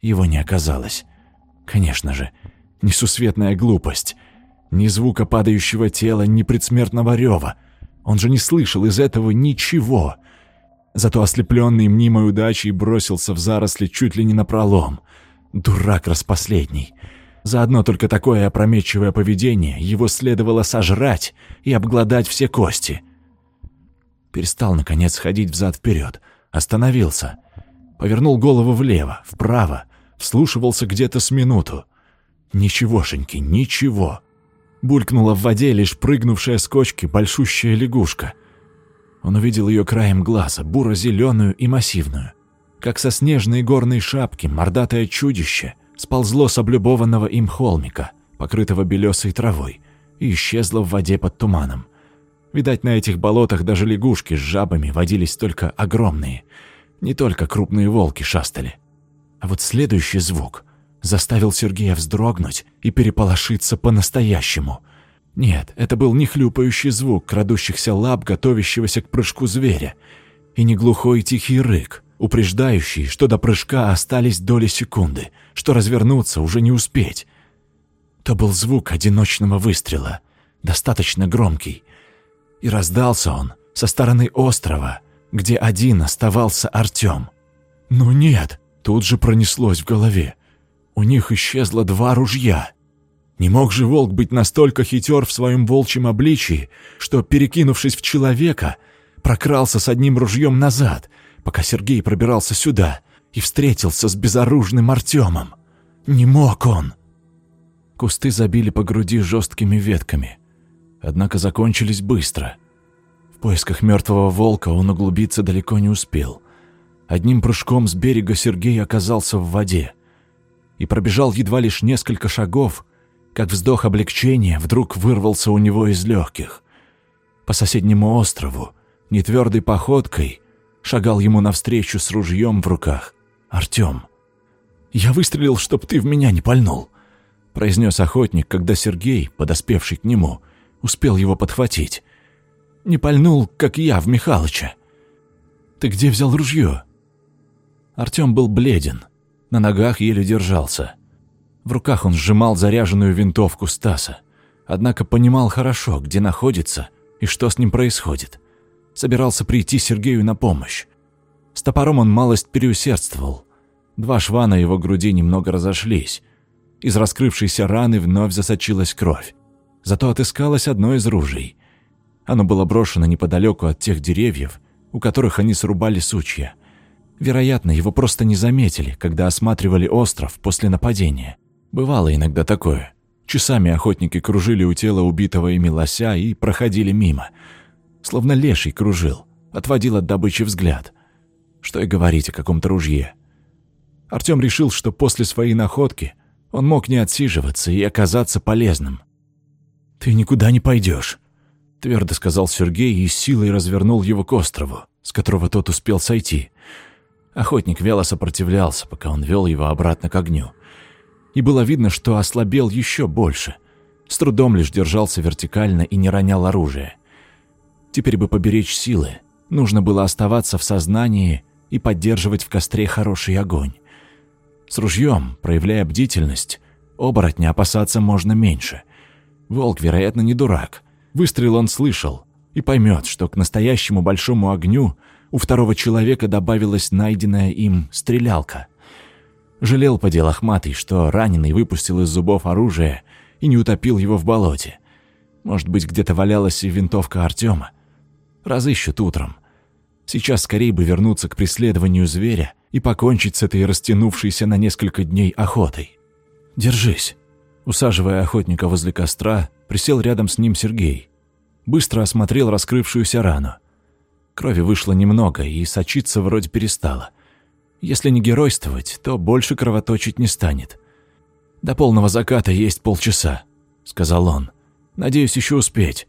его не оказалось. Конечно же, несусветная глупость. Ни звука падающего тела, ни предсмертного рева. Он же не слышал из этого ничего. Зато ослепленный мнимой удачей бросился в заросли чуть ли не напролом. Дурак распоследний. За одно только такое опрометчивое поведение его следовало сожрать и обглодать все кости. Перестал, наконец, ходить взад-вперед. Остановился. Повернул голову влево, вправо, вслушивался где-то с минуту. Ничегошеньки, ничего. Булькнула в воде лишь прыгнувшая с кочки большущая лягушка. Он увидел ее краем глаза, буро-зеленую и массивную. Как со снежной горной шапки мордатое чудище сползло с облюбованного им холмика, покрытого белесой травой, и исчезло в воде под туманом. Видать, на этих болотах даже лягушки с жабами водились только огромные. Не только крупные волки шастали. А вот следующий звук заставил Сергея вздрогнуть и переполошиться по-настоящему. Нет, это был не хлюпающий звук крадущихся лап, готовящегося к прыжку зверя, и не глухой тихий рык, упреждающий, что до прыжка остались доли секунды, что развернуться уже не успеть. То был звук одиночного выстрела, достаточно громкий, и раздался он со стороны острова, где один оставался Артём. «Ну нет!» Тут же пронеслось в голове. У них исчезло два ружья. Не мог же волк быть настолько хитер в своем волчьем обличии, что, перекинувшись в человека, прокрался с одним ружьем назад, пока Сергей пробирался сюда и встретился с безоружным Артемом. Не мог он. Кусты забили по груди жесткими ветками, однако закончились быстро. В поисках мертвого волка он углубиться далеко не успел. Одним прыжком с берега Сергей оказался в воде и пробежал едва лишь несколько шагов, как вздох облегчения вдруг вырвался у него из легких. По соседнему острову, нетвердой походкой, шагал ему навстречу с ружьем в руках Артем. «Я выстрелил, чтоб ты в меня не пальнул», — произнес охотник, когда Сергей, подоспевший к нему, успел его подхватить. «Не пальнул, как я в Михалыча». «Ты где взял ружье?» Артём был бледен, на ногах еле держался. В руках он сжимал заряженную винтовку Стаса, однако понимал хорошо, где находится и что с ним происходит. Собирался прийти Сергею на помощь. С топором он малость переусердствовал. Два шва на его груди немного разошлись. Из раскрывшейся раны вновь засочилась кровь. Зато отыскалось одно из ружей. Оно было брошено неподалеку от тех деревьев, у которых они срубали сучья – Вероятно, его просто не заметили, когда осматривали остров после нападения. Бывало иногда такое. Часами охотники кружили у тела убитого ими лося и проходили мимо. Словно леший кружил, отводил от добычи взгляд. Что и говорить о каком-то ружье. Артём решил, что после своей находки он мог не отсиживаться и оказаться полезным. «Ты никуда не пойдешь, твердо сказал Сергей и силой развернул его к острову, с которого тот успел сойти – Охотник вяло сопротивлялся, пока он вел его обратно к огню. и было видно, что ослабел еще больше. С трудом лишь держался вертикально и не ронял оружие. Теперь бы поберечь силы. Нужно было оставаться в сознании и поддерживать в костре хороший огонь. С ружьем, проявляя бдительность, оборотня опасаться можно меньше. Волк, вероятно, не дурак. Выстрел он слышал и поймет, что к настоящему большому огню у второго человека добавилась найденная им стрелялка. Жалел по делу Ахматый, что раненый выпустил из зубов оружие и не утопил его в болоте. Может быть, где-то валялась и винтовка Артема. Разыщут утром. Сейчас скорее бы вернуться к преследованию зверя и покончить с этой растянувшейся на несколько дней охотой. «Держись». Усаживая охотника возле костра, присел рядом с ним Сергей. Быстро осмотрел раскрывшуюся рану. Крови вышло немного, и сочиться вроде перестало. Если не геройствовать, то больше кровоточить не станет. «До полного заката есть полчаса», — сказал он. «Надеюсь, еще успеть.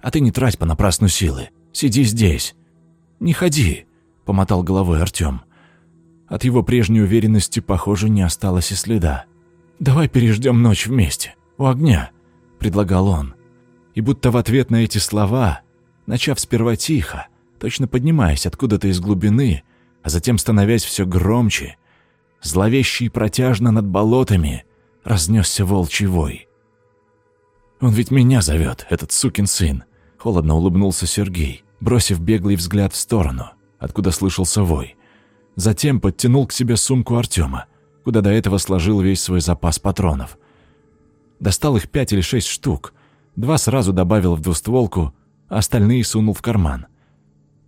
А ты не трать понапрасну силы. Сиди здесь. Не ходи», — помотал головой Артём. От его прежней уверенности, похоже, не осталось и следа. «Давай переждем ночь вместе, у огня», — предлагал он. И будто в ответ на эти слова, начав сперва тихо, точно поднимаясь откуда-то из глубины, а затем становясь все громче, зловеще и протяжно над болотами, разнесся волчий вой. «Он ведь меня зовет, этот сукин сын», — холодно улыбнулся Сергей, бросив беглый взгляд в сторону, откуда слышался вой. Затем подтянул к себе сумку Артема, куда до этого сложил весь свой запас патронов. Достал их пять или шесть штук, два сразу добавил в двустволку, а остальные сунул в карман.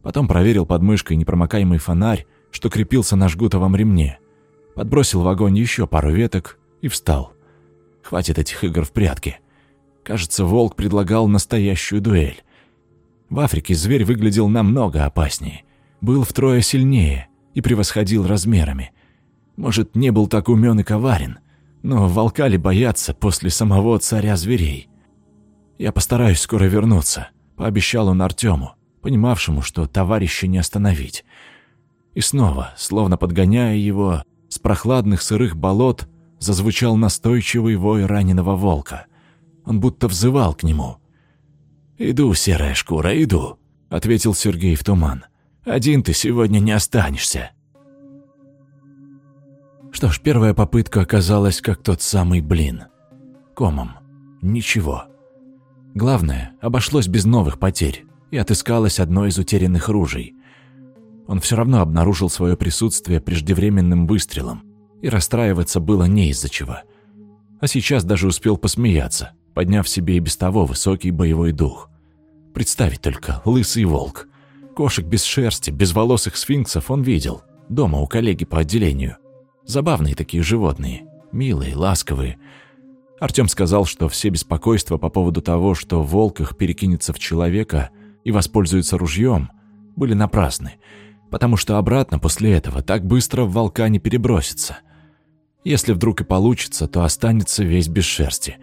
Потом проверил под мышкой непромокаемый фонарь, что крепился на жгутовом ремне. Подбросил в огонь еще пару веток и встал. Хватит этих игр в прятки. Кажется, волк предлагал настоящую дуэль. В Африке зверь выглядел намного опаснее. Был втрое сильнее и превосходил размерами. Может, не был так умен и коварен, но волка ли бояться после самого царя зверей? «Я постараюсь скоро вернуться», — пообещал он Артему, понимавшему, что товарища не остановить. И снова, словно подгоняя его, с прохладных сырых болот зазвучал настойчивый вой раненого волка. Он будто взывал к нему. «Иду, серая шкура, иду», — ответил Сергей в туман. «Один ты сегодня не останешься». Что ж, первая попытка оказалась как тот самый блин. Комом. Ничего. Главное, обошлось без новых потерь, и отыскалось одно из утерянных ружей. Он все равно обнаружил свое присутствие преждевременным выстрелом, и расстраиваться было не из-за чего. А сейчас даже успел посмеяться, подняв себе и без того высокий боевой дух. Представить только, лысый волк. Кошек без шерсти, без волосых сфинксов он видел, дома у коллеги по отделению. Забавные такие животные, милые, ласковые. Артём сказал, что все беспокойства по поводу того, что волк их перекинется в человека и воспользуется ружьем, были напрасны, потому что обратно после этого так быстро в волка не перебросится. Если вдруг и получится, то останется весь без шерсти.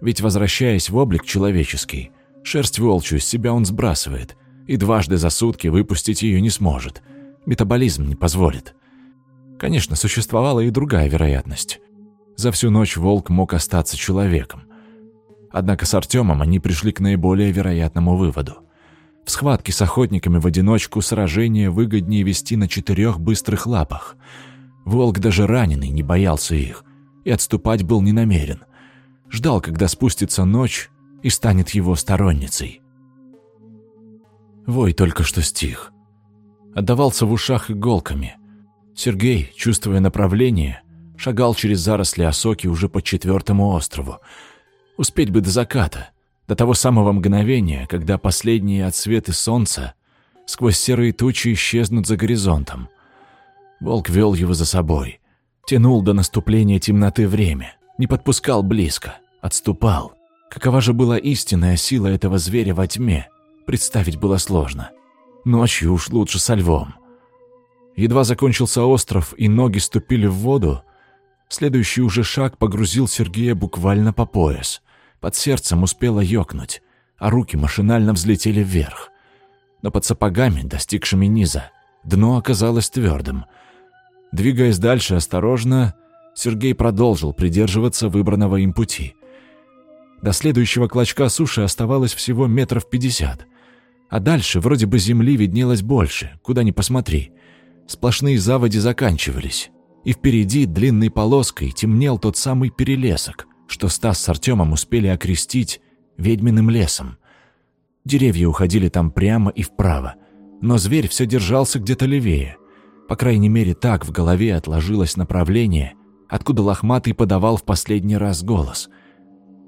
Ведь, возвращаясь в облик человеческий, шерсть волчью с себя он сбрасывает, и дважды за сутки выпустить ее не сможет. Метаболизм не позволит. Конечно, существовала и другая вероятность. За всю ночь волк мог остаться человеком. Однако с Артемом они пришли к наиболее вероятному выводу. В схватке с охотниками в одиночку сражение выгоднее вести на четырех быстрых лапах. Волк даже раненый не боялся их и отступать был не намерен. Ждал, когда спустится ночь и станет его сторонницей. Вой только что стих. Отдавался в ушах иголками. Сергей, чувствуя направление, шагал через заросли осоки уже по четвертому острову. Успеть бы до заката, до того самого мгновения, когда последние отсветы солнца сквозь серые тучи исчезнут за горизонтом. Волк вел его за собой, тянул до наступления темноты время, не подпускал близко, отступал. Какова же была истинная сила этого зверя во тьме, представить было сложно. Ночью уж лучше со львом. Едва закончился остров и ноги ступили в воду, следующий уже шаг погрузил Сергея буквально по пояс. Под сердцем успело ёкнуть, а руки машинально взлетели вверх. Но под сапогами, достигшими низа, дно оказалось твердым. Двигаясь дальше осторожно, Сергей продолжил придерживаться выбранного им пути. До следующего клочка суши оставалось всего метров пятьдесят. А дальше вроде бы земли виднелось больше, куда ни посмотри. Сплошные заводи заканчивались. И впереди длинной полоской темнел тот самый перелесок, что Стас с Артемом успели окрестить ведьминым лесом. Деревья уходили там прямо и вправо, но зверь все держался где-то левее. По крайней мере, так в голове отложилось направление, откуда лохматый подавал в последний раз голос.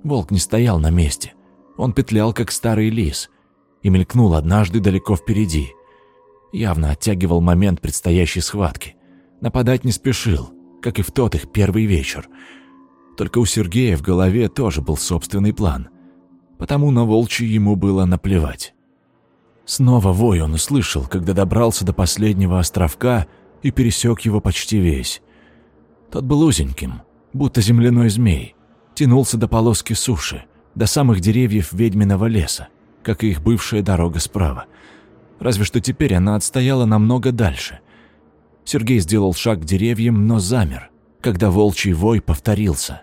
Волк не стоял на месте. Он петлял, как старый лис, и мелькнул однажды далеко впереди. Явно оттягивал момент предстоящей схватки. Нападать не спешил, как и в тот их первый вечер. Только у Сергея в голове тоже был собственный план. Потому на волчий ему было наплевать. Снова вой он услышал, когда добрался до последнего островка и пересек его почти весь. Тот был узеньким, будто земляной змей, тянулся до полоски суши, до самых деревьев ведьминого леса, как и их бывшая дорога справа. Разве что теперь она отстояла намного дальше. Сергей сделал шаг к деревьям, но замер, когда волчий вой повторился.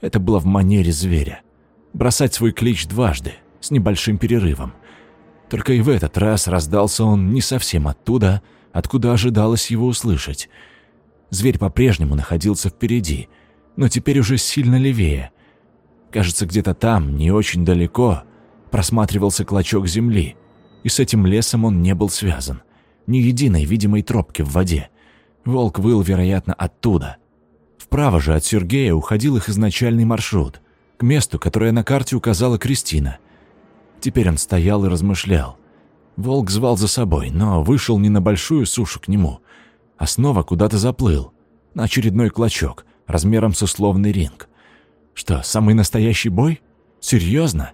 Это было в манере зверя. Бросать свой клич дважды, с небольшим перерывом. Только и в этот раз раздался он не совсем оттуда, откуда ожидалось его услышать – Зверь по-прежнему находился впереди, но теперь уже сильно левее. Кажется, где-то там, не очень далеко, просматривался клочок земли, и с этим лесом он не был связан. Ни единой видимой тропки в воде. Волк выл, вероятно, оттуда. Вправо же от Сергея уходил их изначальный маршрут, к месту, которое на карте указала Кристина. Теперь он стоял и размышлял. Волк звал за собой, но вышел не на большую сушу к нему, а снова куда-то заплыл, на очередной клочок, размером с условный ринг. Что, самый настоящий бой? Серьезно?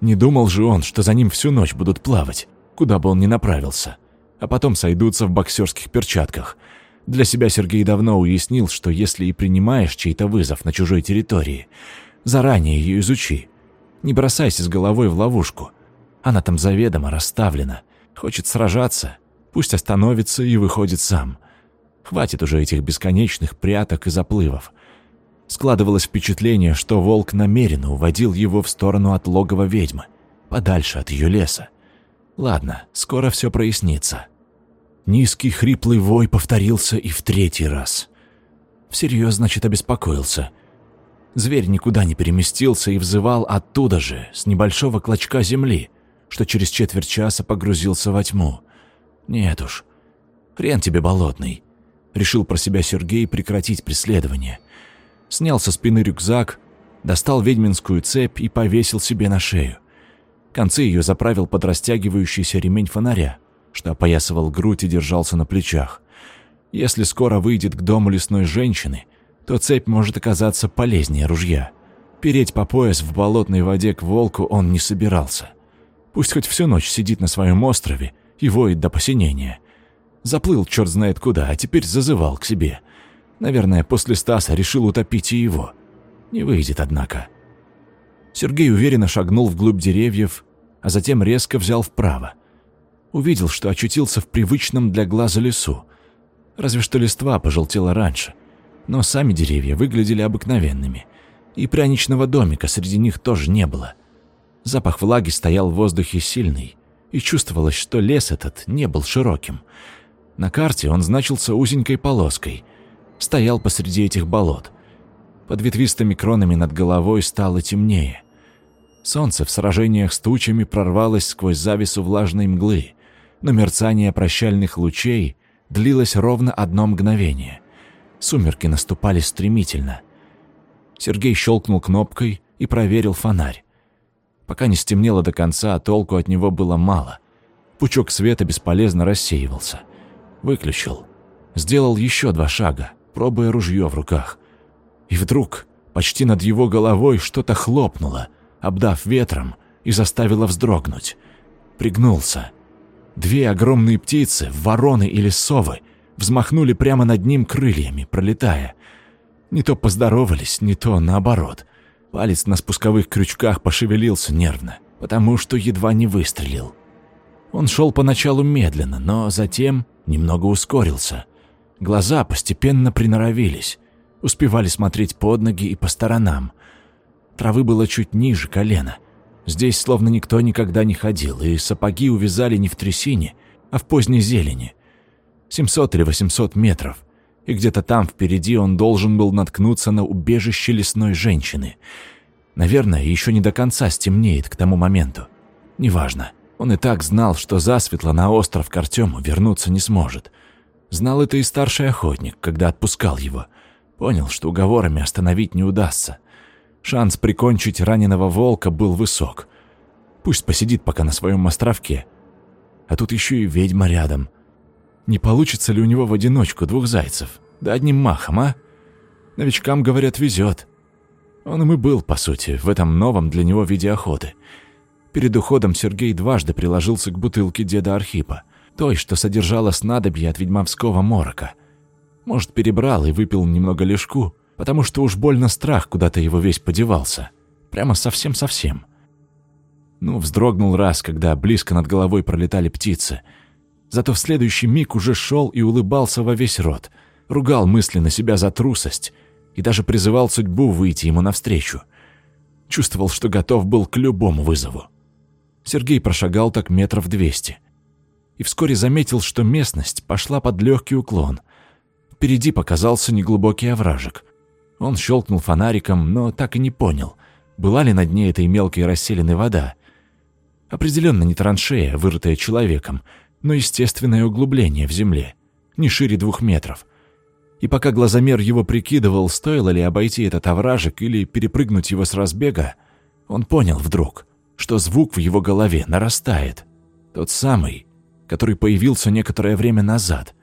Не думал же он, что за ним всю ночь будут плавать, куда бы он ни направился, а потом сойдутся в боксерских перчатках. Для себя Сергей давно уяснил, что если и принимаешь чей-то вызов на чужой территории, заранее ее изучи. Не бросайся с головой в ловушку. Она там заведомо расставлена. Хочет сражаться, пусть остановится и выходит сам. Хватит уже этих бесконечных пряток и заплывов. Складывалось впечатление, что волк намеренно уводил его в сторону от логова ведьмы, подальше от ее леса. Ладно, скоро все прояснится. Низкий хриплый вой повторился и в третий раз. Всерьез, значит, обеспокоился. Зверь никуда не переместился и взывал оттуда же, с небольшого клочка земли, что через четверть часа погрузился во тьму. Нет уж, хрен тебе болотный. Решил про себя Сергей прекратить преследование. Снял со спины рюкзак, достал ведьминскую цепь и повесил себе на шею. Концы ее заправил под растягивающийся ремень фонаря, что опоясывал грудь и держался на плечах. Если скоро выйдет к дому лесной женщины, то цепь может оказаться полезнее ружья. Переть по пояс в болотной воде к волку он не собирался. Пусть хоть всю ночь сидит на своем острове и воет до посинения. Заплыл черт знает куда, а теперь зазывал к себе. Наверное, после Стаса решил утопить и его. Не выйдет, однако. Сергей уверенно шагнул вглубь деревьев, а затем резко взял вправо. Увидел, что очутился в привычном для глаза лесу. Разве что листва пожелтела раньше. Но сами деревья выглядели обыкновенными. И пряничного домика среди них тоже не было. Запах влаги стоял в воздухе сильный, и чувствовалось, что лес этот не был широким. На карте он значился узенькой полоской. Стоял посреди этих болот. Под ветвистыми кронами над головой стало темнее. Солнце в сражениях с тучами прорвалось сквозь завесу влажной мглы, но мерцание прощальных лучей длилось ровно одно мгновение. Сумерки наступали стремительно. Сергей щелкнул кнопкой и проверил фонарь. Пока не стемнело до конца, а толку от него было мало. Пучок света бесполезно рассеивался. Выключил. Сделал еще два шага, пробуя ружье в руках. И вдруг почти над его головой что-то хлопнуло, обдав ветром и заставило вздрогнуть. Пригнулся. Две огромные птицы, вороны или совы, взмахнули прямо над ним крыльями, пролетая. Не то поздоровались, не то наоборот. Палец на спусковых крючках пошевелился нервно, потому что едва не выстрелил. Он шел поначалу медленно, но затем немного ускорился. Глаза постепенно приноровились. Успевали смотреть под ноги и по сторонам. Травы было чуть ниже колена. Здесь словно никто никогда не ходил, и сапоги увязали не в трясине, а в поздней зелени. 700 или 800 метров, и где-то там впереди он должен был наткнуться на убежище лесной женщины. Наверное, еще не до конца стемнеет к тому моменту. Неважно. Он и так знал, что засветло на остров к Артему вернуться не сможет. Знал это и старший охотник, когда отпускал его. Понял, что уговорами остановить не удастся. Шанс прикончить раненого волка был высок. Пусть посидит пока на своем островке. А тут еще и ведьма рядом. Не получится ли у него в одиночку двух зайцев? Да одним махом, а? Новичкам, говорят, везет. Он им и был, по сути, в этом новом для него виде охоты. Перед уходом Сергей дважды приложился к бутылке деда Архипа, той, что содержала снадобье от ведьмовского морока. Может, перебрал и выпил немного лишку, потому что уж больно страх куда-то его весь подевался. Прямо совсем-совсем. Ну, вздрогнул раз, когда близко над головой пролетали птицы. Зато в следующий миг уже шел и улыбался во весь рот, ругал мысленно себя за трусость и даже призывал судьбу выйти ему навстречу. Чувствовал, что готов был к любому вызову. Сергей прошагал так метров двести. И вскоре заметил, что местность пошла под легкий уклон. Впереди показался неглубокий овражек. Он щелкнул фонариком, но так и не понял, была ли на дне этой мелкой расселенной вода. Определенно не траншея, вырытая человеком, но естественное углубление в земле, не шире двух метров. И пока глазомер его прикидывал, стоило ли обойти этот овражек или перепрыгнуть его с разбега, он понял вдруг, что звук в его голове нарастает. Тот самый, который появился некоторое время назад,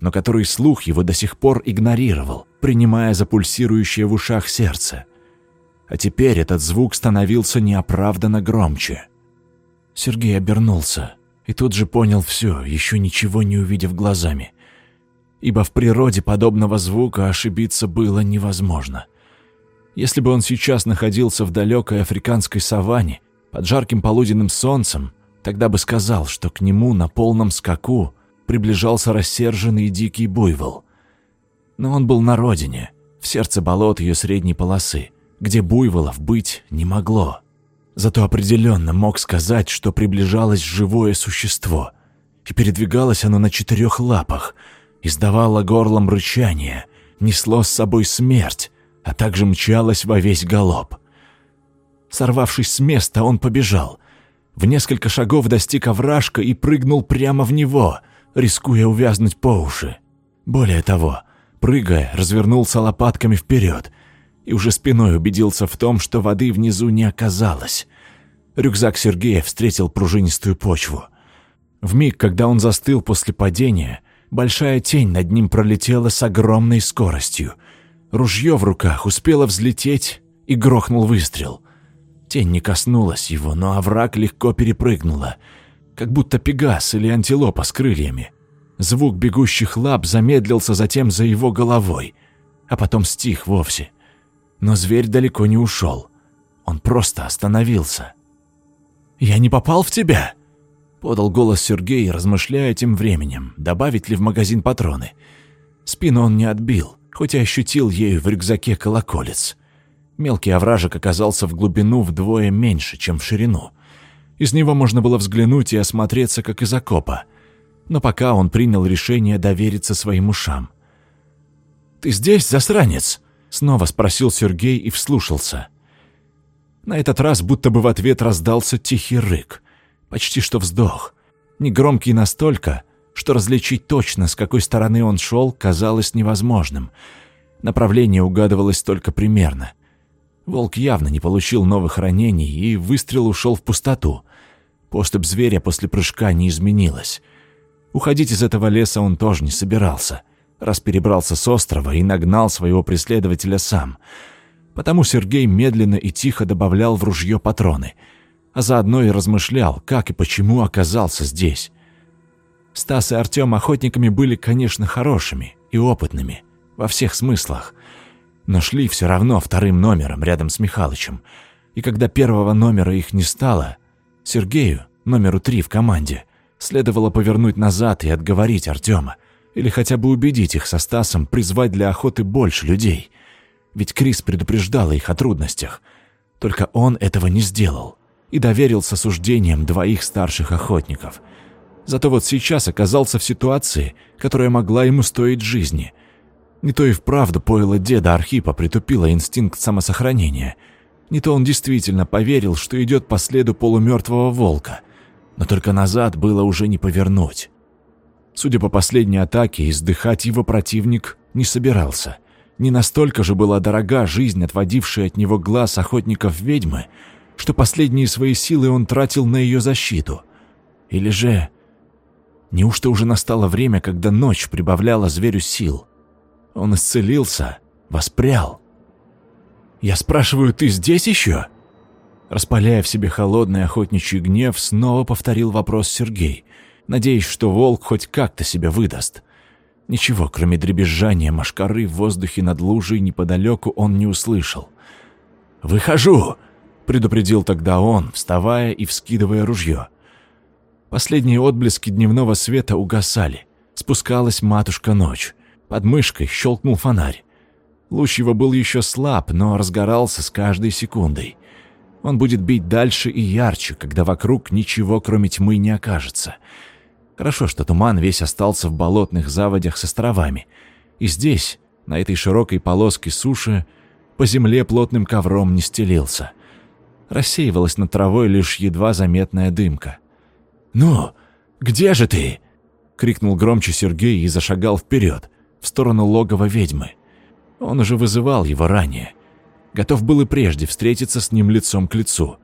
но который слух его до сих пор игнорировал, принимая за пульсирующее в ушах сердце. А теперь этот звук становился неоправданно громче. Сергей обернулся и тут же понял все, еще ничего не увидев глазами. Ибо в природе подобного звука ошибиться было невозможно. Если бы он сейчас находился в далекой африканской саванне, под жарким полуденным солнцем, тогда бы сказал, что к нему на полном скаку приближался рассерженный дикий буйвол. Но он был на родине, в сердце болот ее средней полосы, где буйволов быть не могло. Зато определенно мог сказать, что приближалось живое существо, и передвигалось оно на четырех лапах, издавало горлом рычание, несло с собой смерть, а также мчалось во весь галоп. Сорвавшись с места, он побежал. В несколько шагов достиг овражка и прыгнул прямо в него, рискуя увязнуть по уши. Более того, прыгая, развернулся лопатками вперед и уже спиной убедился в том, что воды внизу не оказалось. Рюкзак Сергея встретил пружинистую почву. В миг, когда он застыл после падения, большая тень над ним пролетела с огромной скоростью. Ружье в руках успело взлететь и грохнул выстрел. Тень не коснулась его, но овраг легко перепрыгнула — как будто пегас или антилопа с крыльями. Звук бегущих лап замедлился затем за его головой, а потом стих вовсе. Но зверь далеко не ушел. Он просто остановился. «Я не попал в тебя?» — подал голос Сергей, размышляя тем временем, добавить ли в магазин патроны. Спину он не отбил, хоть и ощутил ею в рюкзаке колоколец. Мелкий овражек оказался в глубину вдвое меньше, чем в ширину. Из него можно было взглянуть и осмотреться, как из окопа. Но пока он принял решение довериться своим ушам. «Ты здесь, засранец?» — снова спросил Сергей и вслушался. На этот раз будто бы в ответ раздался тихий рык. Почти что вздох. Негромкий настолько, что различить точно, с какой стороны он шел, казалось невозможным. Направление угадывалось только примерно. Волк явно не получил новых ранений, и выстрел ушел в пустоту. Поступь зверя после прыжка не изменилась. Уходить из этого леса он тоже не собирался, раз перебрался с острова и нагнал своего преследователя сам. Потому Сергей медленно и тихо добавлял в ружье патроны, а заодно и размышлял, как и почему оказался здесь. Стас и Артем охотниками были, конечно, хорошими и опытными, во всех смыслах, но шли все равно вторым номером рядом с Михалычем, и когда первого номера их не стало – Сергею, номеру три в команде, следовало повернуть назад и отговорить Артема, Или хотя бы убедить их со Стасом призвать для охоты больше людей. Ведь Крис предупреждала их о трудностях. Только он этого не сделал и доверился суждениям двоих старших охотников. Зато вот сейчас оказался в ситуации, которая могла ему стоить жизни. Не то и вправду пойло деда Архипа притупило инстинкт самосохранения. Не то он действительно поверил, что идет по следу полумертвого волка. Но только назад было уже не повернуть. Судя по последней атаке, издыхать его противник не собирался. Не настолько же была дорога жизнь, отводившая от него глаз охотников ведьмы, что последние свои силы он тратил на ее защиту. Или же... Неужто уже настало время, когда ночь прибавляла зверю сил? Он исцелился, воспрял. «Я спрашиваю, ты здесь еще?» Распаляя в себе холодный охотничий гнев, снова повторил вопрос Сергей, надеясь, что волк хоть как-то себя выдаст. Ничего, кроме дребезжания машкары в воздухе над лужей неподалеку он не услышал. «Выхожу!» — предупредил тогда он, вставая и вскидывая ружье. Последние отблески дневного света угасали. Спускалась матушка ночь. Под мышкой щелкнул фонарь. Луч его был еще слаб, но разгорался с каждой секундой. Он будет бить дальше и ярче, когда вокруг ничего, кроме тьмы, не окажется. Хорошо, что туман весь остался в болотных заводях с островами. И здесь, на этой широкой полоске суши, по земле плотным ковром не стелился. Рассеивалась над травой лишь едва заметная дымка. «Ну, где же ты?» — крикнул громче Сергей и зашагал вперед, в сторону логова ведьмы. Он уже вызывал его ранее. Готов был и прежде встретиться с ним лицом к лицу.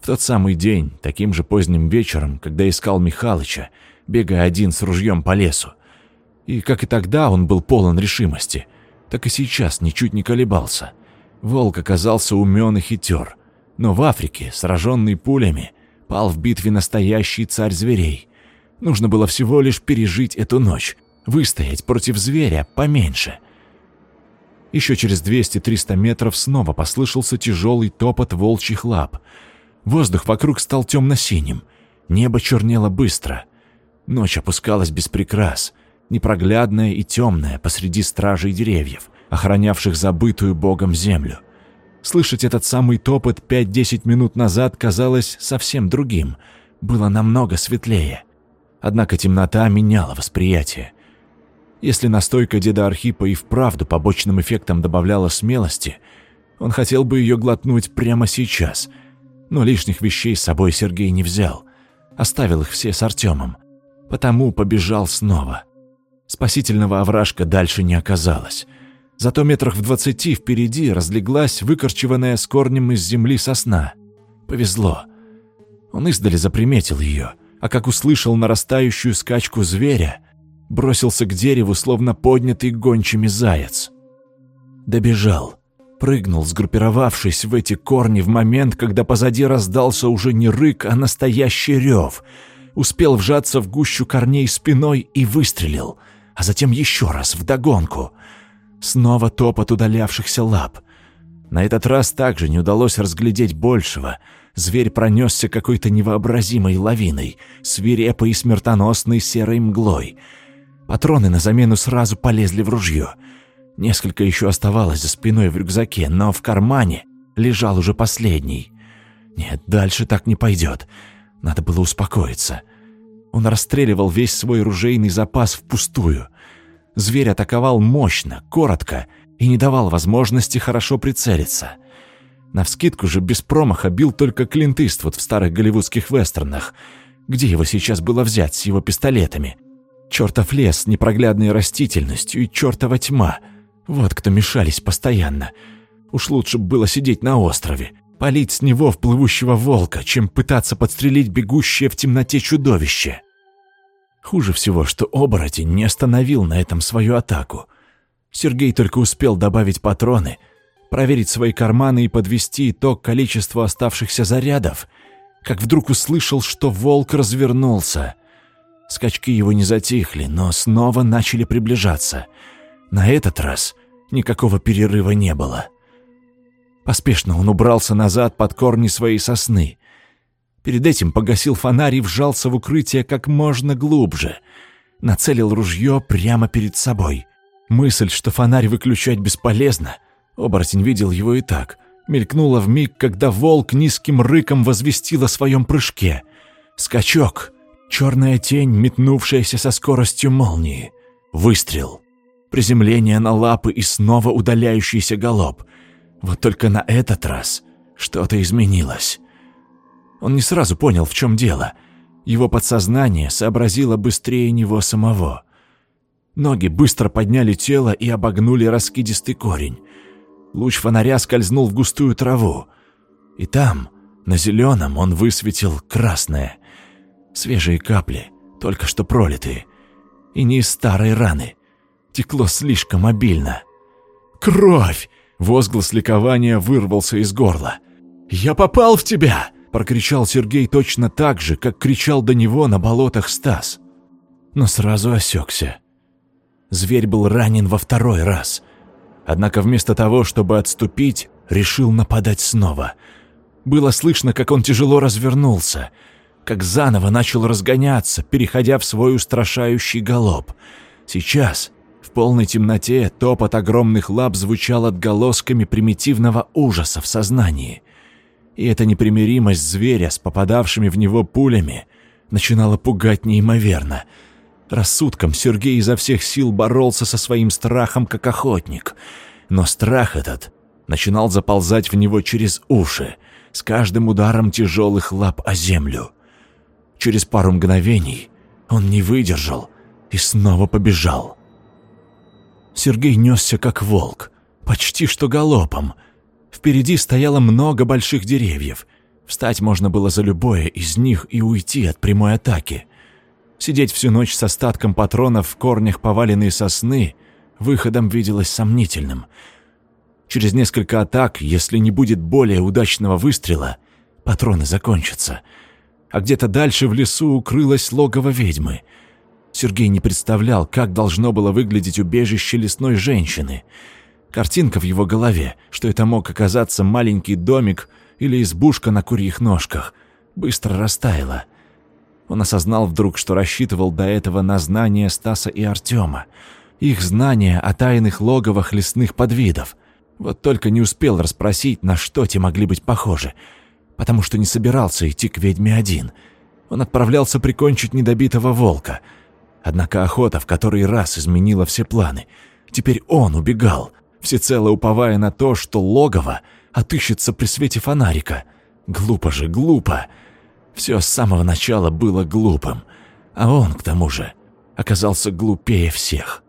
В тот самый день, таким же поздним вечером, когда искал Михалыча, бегая один с ружьем по лесу. И как и тогда он был полон решимости, так и сейчас ничуть не колебался. Волк оказался умен и хитер, но в Африке, сраженный пулями, пал в битве настоящий царь зверей. Нужно было всего лишь пережить эту ночь, выстоять против зверя поменьше. Еще через 200-300 метров снова послышался тяжелый топот волчьих лап. Воздух вокруг стал темно-синим, небо чернело быстро. Ночь опускалась без прикрас, непроглядная и темная посреди стражей деревьев, охранявших забытую богом землю. Слышать этот самый топот 5-10 минут назад казалось совсем другим, было намного светлее. Однако темнота меняла восприятие. Если настойка деда Архипа и вправду побочным эффектом добавляла смелости, он хотел бы ее глотнуть прямо сейчас. Но лишних вещей с собой Сергей не взял. Оставил их все с Артемом. Потому побежал снова. Спасительного овражка дальше не оказалось. Зато метрах в двадцати впереди разлеглась выкорчеванная с корнем из земли сосна. Повезло. Он издали заприметил ее, а как услышал нарастающую скачку зверя, бросился к дереву, словно поднятый гончими заяц. Добежал, прыгнул, сгруппировавшись в эти корни в момент, когда позади раздался уже не рык, а настоящий рев. Успел вжаться в гущу корней спиной и выстрелил, а затем еще раз вдогонку — Снова топот удалявшихся лап. На этот раз также не удалось разглядеть большего. Зверь пронесся какой-то невообразимой лавиной, свирепой и смертоносной серой мглой. Патроны на замену сразу полезли в ружье. Несколько еще оставалось за спиной в рюкзаке, но в кармане лежал уже последний. Нет, дальше так не пойдет. Надо было успокоиться. Он расстреливал весь свой ружейный запас впустую. Зверь атаковал мощно, коротко и не давал возможности хорошо прицелиться. Навскидку же без промаха бил только Клинт Иствуд в старых голливудских вестернах. Где его сейчас было взять с его пистолетами? Чертов лес с непроглядной растительностью и чертова тьма. Вот кто мешались постоянно. Уж лучше было сидеть на острове, палить с него в плывущего волка, чем пытаться подстрелить бегущее в темноте чудовище. Хуже всего, что оборотень не остановил на этом свою атаку. Сергей только успел добавить патроны, проверить свои карманы и подвести итог количеству оставшихся зарядов, как вдруг услышал, что волк развернулся. Скачки его не затихли, но снова начали приближаться. На этот раз никакого перерыва не было. Поспешно он убрался назад под корни своей сосны, Перед этим погасил фонарь и вжался в укрытие как можно глубже. нацелил ружье прямо перед собой. Мысль, что фонарь выключать бесполезно, оборотень видел его и так, мелькнула в миг, когда волк низким рыком возвестил о своем прыжке. Скачок, черная тень, метнувшаяся со скоростью молнии. Выстрел. Приземление на лапы и снова удаляющийся галоп. Вот только на этот раз что-то изменилось. Он не сразу понял, в чем дело. Его подсознание сообразило быстрее него самого. Ноги быстро подняли тело и обогнули раскидистый корень. Луч фонаря скользнул в густую траву. И там, на зеленом, он высветил красное. Свежие капли, только что пролитые. И не из старой раны. Текло слишком обильно. «Кровь!» — возглас ликования вырвался из горла. «Я попал в тебя!» — прокричал Сергей точно так же, как кричал до него на болотах Стас. Но сразу осекся. Зверь был ранен во второй раз — Однако вместо того, чтобы отступить, решил нападать снова. Было слышно, как он тяжело развернулся, как заново начал разгоняться, переходя в свой устрашающий галоп. Сейчас, в полной темноте, топот огромных лап звучал отголосками примитивного ужаса в сознании. И эта непримиримость зверя с попадавшими в него пулями начинала пугать неимоверно — Рассудком Сергей изо всех сил боролся со своим страхом, как охотник. Но страх этот начинал заползать в него через уши, с каждым ударом тяжелых лап о землю. Через пару мгновений он не выдержал и снова побежал. Сергей несся как волк, почти что галопом. Впереди стояло много больших деревьев. Встать можно было за любое из них и уйти от прямой атаки. Сидеть всю ночь с остатком патронов в корнях поваленной сосны выходом виделось сомнительным. Через несколько атак, если не будет более удачного выстрела, патроны закончатся. А где-то дальше в лесу укрылось логово ведьмы. Сергей не представлял, как должно было выглядеть убежище лесной женщины. Картинка в его голове, что это мог оказаться маленький домик или избушка на курьих ножках, быстро растаяла. Он осознал вдруг, что рассчитывал до этого на знания Стаса и Артема, их знания о тайных логовах лесных подвидов. Вот только не успел расспросить, на что те могли быть похожи, потому что не собирался идти к ведьме один. Он отправлялся прикончить недобитого волка. Однако охота в который раз изменила все планы. Теперь он убегал, всецело уповая на то, что логово отыщется при свете фонарика. Глупо же, глупо. Все с самого начала было глупым, а он, к тому же, оказался глупее всех.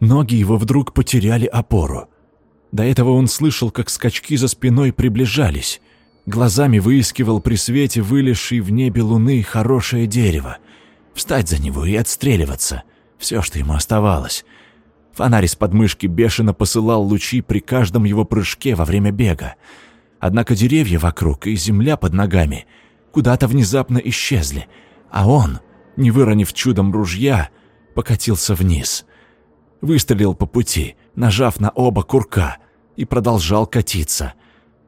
Ноги его вдруг потеряли опору. До этого он слышал, как скачки за спиной приближались. Глазами выискивал при свете вылезшей в небе луны хорошее дерево. Встать за него и отстреливаться. Все, что ему оставалось. Фонарь из подмышки бешено посылал лучи при каждом его прыжке во время бега. Однако деревья вокруг и земля под ногами — куда-то внезапно исчезли, а он, не выронив чудом ружья, покатился вниз. Выстрелил по пути, нажав на оба курка, и продолжал катиться.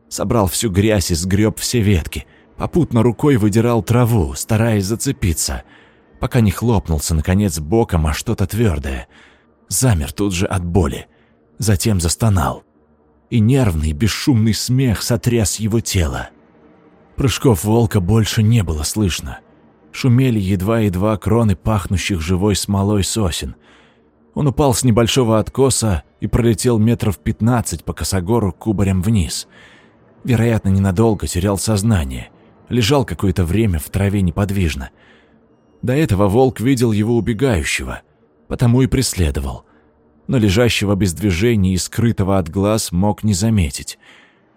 Собрал всю грязь и сгреб все ветки, попутно рукой выдирал траву, стараясь зацепиться, пока не хлопнулся, наконец, боком о что-то твердое. Замер тут же от боли, затем застонал. И нервный, бесшумный смех сотряс его тело. Прыжков волка больше не было слышно. Шумели едва-едва кроны пахнущих живой смолой сосен. Он упал с небольшого откоса и пролетел метров пятнадцать по косогору кубарем вниз. Вероятно, ненадолго терял сознание. Лежал какое-то время в траве неподвижно. До этого волк видел его убегающего, потому и преследовал. Но лежащего без движения и скрытого от глаз мог не заметить —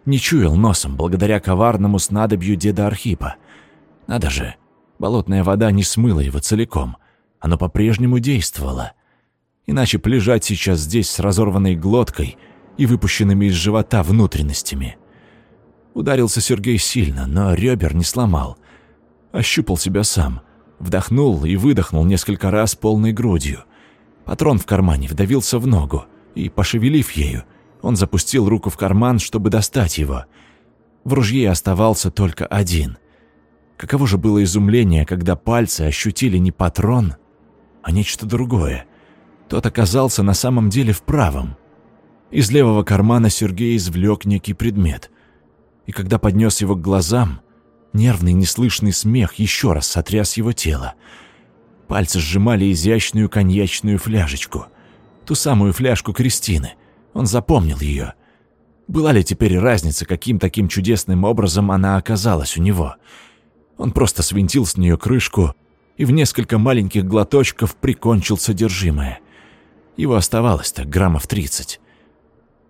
не чуял носом благодаря коварному снадобью деда Архипа. Надо же, болотная вода не смыла его целиком. Оно по-прежнему действовало. Иначе б лежать сейчас здесь с разорванной глоткой и выпущенными из живота внутренностями. Ударился Сергей сильно, но ребер не сломал. Ощупал себя сам. Вдохнул и выдохнул несколько раз полной грудью. Патрон в кармане вдавился в ногу, и, пошевелив ею, он запустил руку в карман, чтобы достать его. В ружье оставался только один. Каково же было изумление, когда пальцы ощутили не патрон, а нечто другое. Тот оказался на самом деле в правом. Из левого кармана Сергей извлек некий предмет. И когда поднес его к глазам, нервный неслышный смех еще раз сотряс его тело. Пальцы сжимали изящную коньячную фляжечку. Ту самую фляжку Кристины. Он запомнил ее. Была ли теперь разница, каким таким чудесным образом она оказалась у него? Он просто свинтил с нее крышку и в несколько маленьких глоточков прикончил содержимое. Его оставалось так граммов тридцать.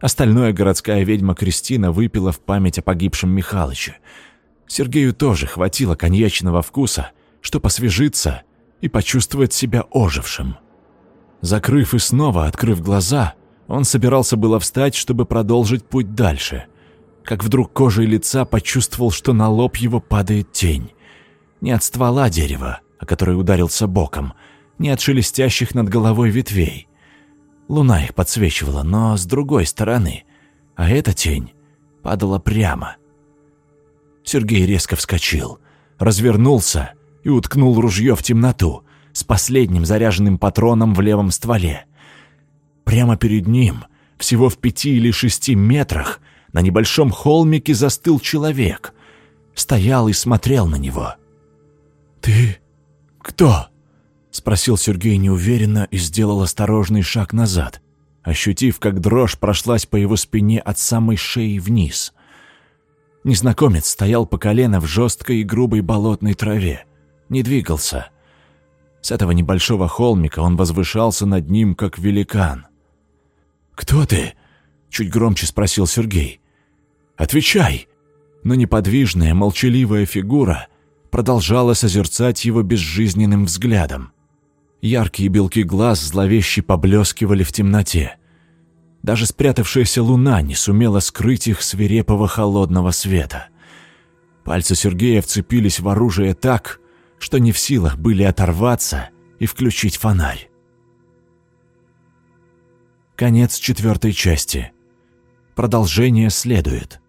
Остальное городская ведьма Кристина выпила в память о погибшем Михалыче. Сергею тоже хватило коньячного вкуса, чтобы освежиться и почувствовать себя ожившим. Закрыв и снова открыв глаза, он собирался было встать, чтобы продолжить путь дальше, как вдруг кожей лица почувствовал, что на лоб его падает тень. Не от ствола дерева, о который ударился боком, не от шелестящих над головой ветвей. Луна их подсвечивала, но с другой стороны, а эта тень падала прямо. Сергей резко вскочил, развернулся и уткнул ружье в темноту с последним заряженным патроном в левом стволе. Прямо перед ним, всего в пяти или шести метрах, на небольшом холмике застыл человек. Стоял и смотрел на него. «Ты кто?» — спросил Сергей неуверенно и сделал осторожный шаг назад, ощутив, как дрожь прошлась по его спине от самой шеи вниз. Незнакомец стоял по колено в жесткой и грубой болотной траве, не двигался. С этого небольшого холмика он возвышался над ним, как великан. «Кто ты?» — чуть громче спросил Сергей. «Отвечай!» Но неподвижная, молчаливая фигура продолжала созерцать его безжизненным взглядом. Яркие белки глаз зловеще поблескивали в темноте. Даже спрятавшаяся луна не сумела скрыть их свирепого холодного света. Пальцы Сергея вцепились в оружие так, что не в силах были оторваться и включить фонарь. Конец четвертой части. Продолжение следует.